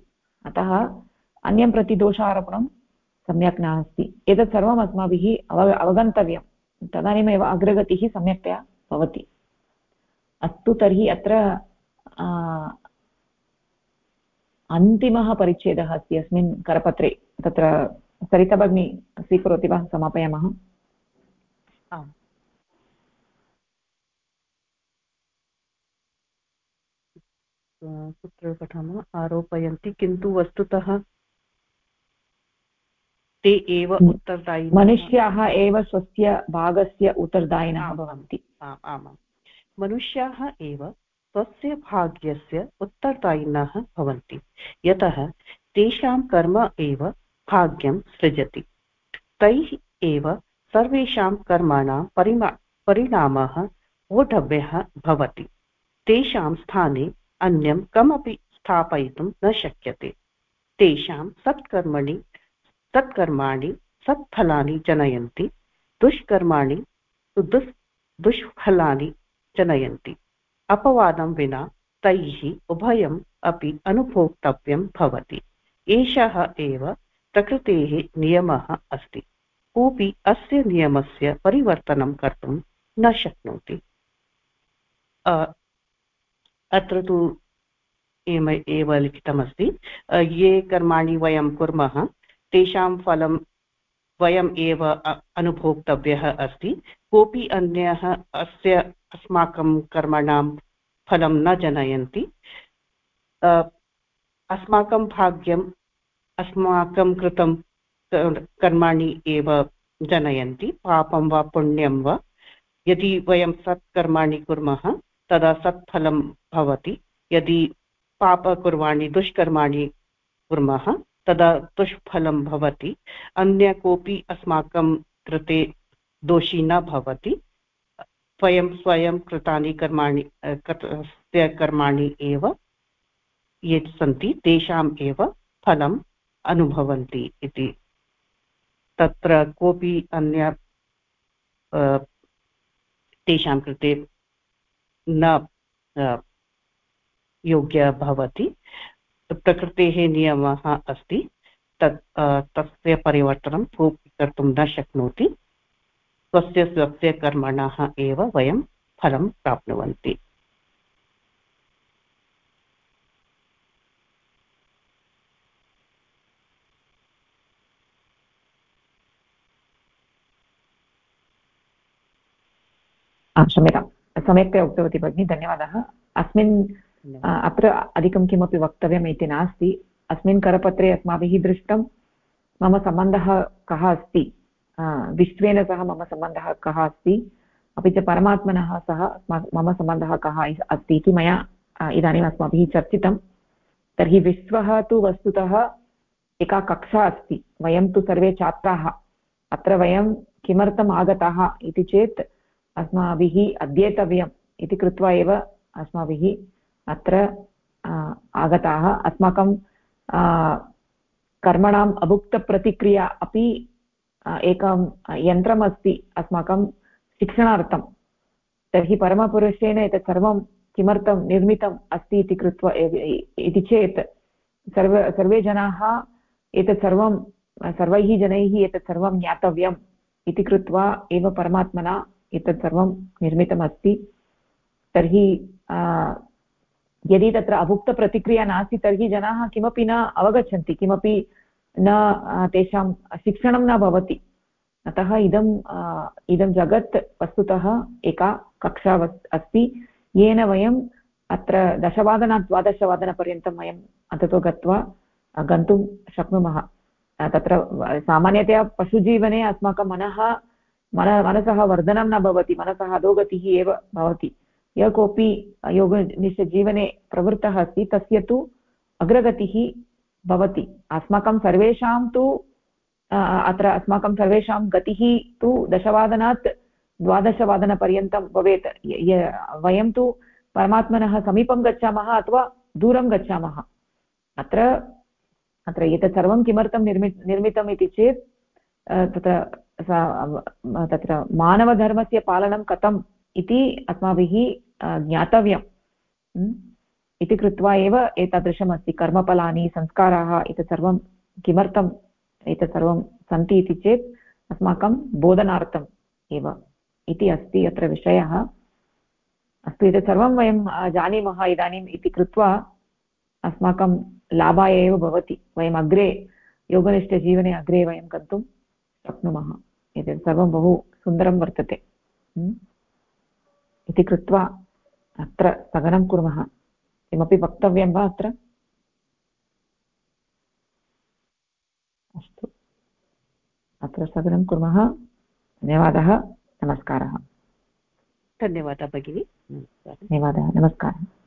अतः अन्यं प्रति दोषारोपणं सम्यक् नास्ति। एतत् सर्वम् अस्माभिः अव, अवगन्तव्यं। तदानीमेव अग्रगतिः सम्यक्तया भवति। अस्तु तर्हि अत्र अन्तिमः परिच्छेदः अस्ति अस्मिन् करपत्रे। तत्र सरिता भगिनी स्वीकरोति वा? समापयामः। आम्। कुत्र पठामः। आरोपयन्ति किन्तु वस्तुतः ते एव उत्तरदायि मनुष्याः एव स्वस्य भागस्य उत्तरदायिनः भवन्ति। आमां मनुष्याः एव स्वस्य भाग्यस्य उत्तरदायिनः भवन्ति। यतः तेषां कर्म एव भाग्यं सृजति। तैः एव सर्वेषां कर्माणां परिमा, परिणामः वोढव्यः भवति। तेषां स्थाने अन्यं कमपि स्थापयितुं न शक्यते। तेषां सत्कर्मणि, सत्कर्माणि सत्फलानि जनयन्ति। दुष्कर्माणि दुस् दुष्फलानि जनयन्ति। अपवादं विना तैः उभयम् अपि अनुभोक्तव्यं भवति। एषः एव प्रकृतेः नियमः अस्ति। कोऽपि अस्य नियमस्य परिवर्तनं कर्तुं न शक्नोति। अत्र तु एव लिखितमस्ति। ये कर्माणि वयं कुर्मः, तेषां फलं वयम् एव अनुभोक्तव्यः अस्ति। कोऽपि अन्यः अस्य अस्माकं कर्मणां फलं न जनयन्ति। अस्माकं भाग्यम् अस्माकं कृतं कर्माणि एव जनयन्ति, पापं वा पुण्यं वा। यदि वयं सत्कर्माणि कुर्मः, तदा सत्फलं भवति। यदि पापकुर्वाणि, दुष्कर्माणि कुर्मः, तदा दुष्फलं भवति। अन्य कोऽपि अस्माकं कृते दोषी न भवति। स्वयं स्वयं कृतानि कर्माणि कर्माणि एव ये सन्ति, तेषाम् एव फलम् अनुभवन्ति इति। तत्र कोऽपि अन्य तेषां कृते न योग्य भवति। प्रकृतेः नियमः अस्ति। तत् तस्य परिवर्तनं कोऽपि कर्तुं न शक्नोति। स्वस्य स्वस्य कर्मणः एव वयं फलं प्राप्नुवन्ति। क्षम्यतां सम्यक्तया उक्तवती भगिनी धन्यवादः। अस्मिन् अत्र अधिकं किमपि वक्तव्यम् इति नास्ति। अस्मिन् करपत्रे अस्माभिः दृष्टं मम सम्बन्धः कः अस्ति? विश्वेन सह मम सम्बन्धः कः अस्ति? अपि च परमात्मनः सह मम सम्बन्धः कः अस्ति इति मया इदानीम् अस्माभिः चर्चितं। तर्हि विश्वः तु वस्तुतः एका कक्षा अस्ति। वयं तु सर्वे छात्राः। अत्र वयं किमर्थम् आगताः इति चेत् अस्माभिः अध्येतव्यम् इति कृत्वा एव अस्माभिः अत्र आगताः। अस्माकं कर्मणाम् अभुक्तप्रतिक्रिया अपि एकं यन्त्रमस्ति अस्माकं शिक्षणार्थं। तर्हि परमपुरुषेण एतत् सर्वं किमर्थं निर्मितम् अस्ति इति कृत्वा इति चेत् सर्व, सर्वे जनाः एतत् सर्वं, सर्वैः जनैः एतत् सर्वं ज्ञातव्यम् इति कृत्वा एव परमात्मना एतत् सर्वं निर्मितमस्ति। तर्हि यदि तत्र अभुक्तप्रतिक्रिया नास्ति, तर्हि जनाः किमपि न अवगच्छन्ति, किमपि न तेषां शिक्षणं न भवति। अतः इदम् इदं जगत् वस्तुतः एका कक्षा अस्ति। येन वयम् अत्र दशवादनात् द्वादशवादनपर्यन्तं वयम् अन्ततो गत्वा गन्तुं शक्नुमः। तत्र सामान्यतया पशुजीवने अस्माकं मनः, मन, मनसः वर्धनं न भवति, मनसः अधोगतिः एव भवति। यः कोऽपि योगनिष्ठजीवने प्रवृत्तः अस्ति, तस्य तु अग्रगतिः भवति। अस्माकं सर्वेषां तु अत्र अस्माकं सर्वेषां गतिः तु दशवादनात् द्वादशवादनपर्यन्तं भवेत्। वयं तु परमात्मनः समीपं गच्छामः अथवा दूरं गच्छामः। अत्र अत्र एतत् सर्वं किमर्थं निर्मि, निर्मितम् इति चेत् तत्र तत्र मानवधर्मस्य पालनं कथम् इति अस्माभिः ज्ञातव्यम्। इति कृत्वा एव एतादृशमस्ति। कर्मफलानि, संस्काराः, एतत् सर्वं किमर्थम्, एतत् सर्वं सन्ति इति चेत् अस्माकं बोधनार्थम् एव इति अस्ति अत्र विषयः। अस्तु, एतत् सर्वं वयं जानीमः इदानीम् इति कृत्वा अस्माकं लाभाय एव भवति। वयम् अग्रे, योगनिष्ठजीवने अग्रे वयं गन्तुं शक्नुमः। एतत् सर्वं बहु सुन्दरं वर्तते। इति कृत्वा अत्र स्थगनं कुर्मः। किमपि वक्तव्यं वा अत्र? अस्तु। अत्र स्थगनं कुर्मः। धन्यवादः। नमस्कारः। धन्यवादः भगिनी। धन्यवादः। नमस्कारः।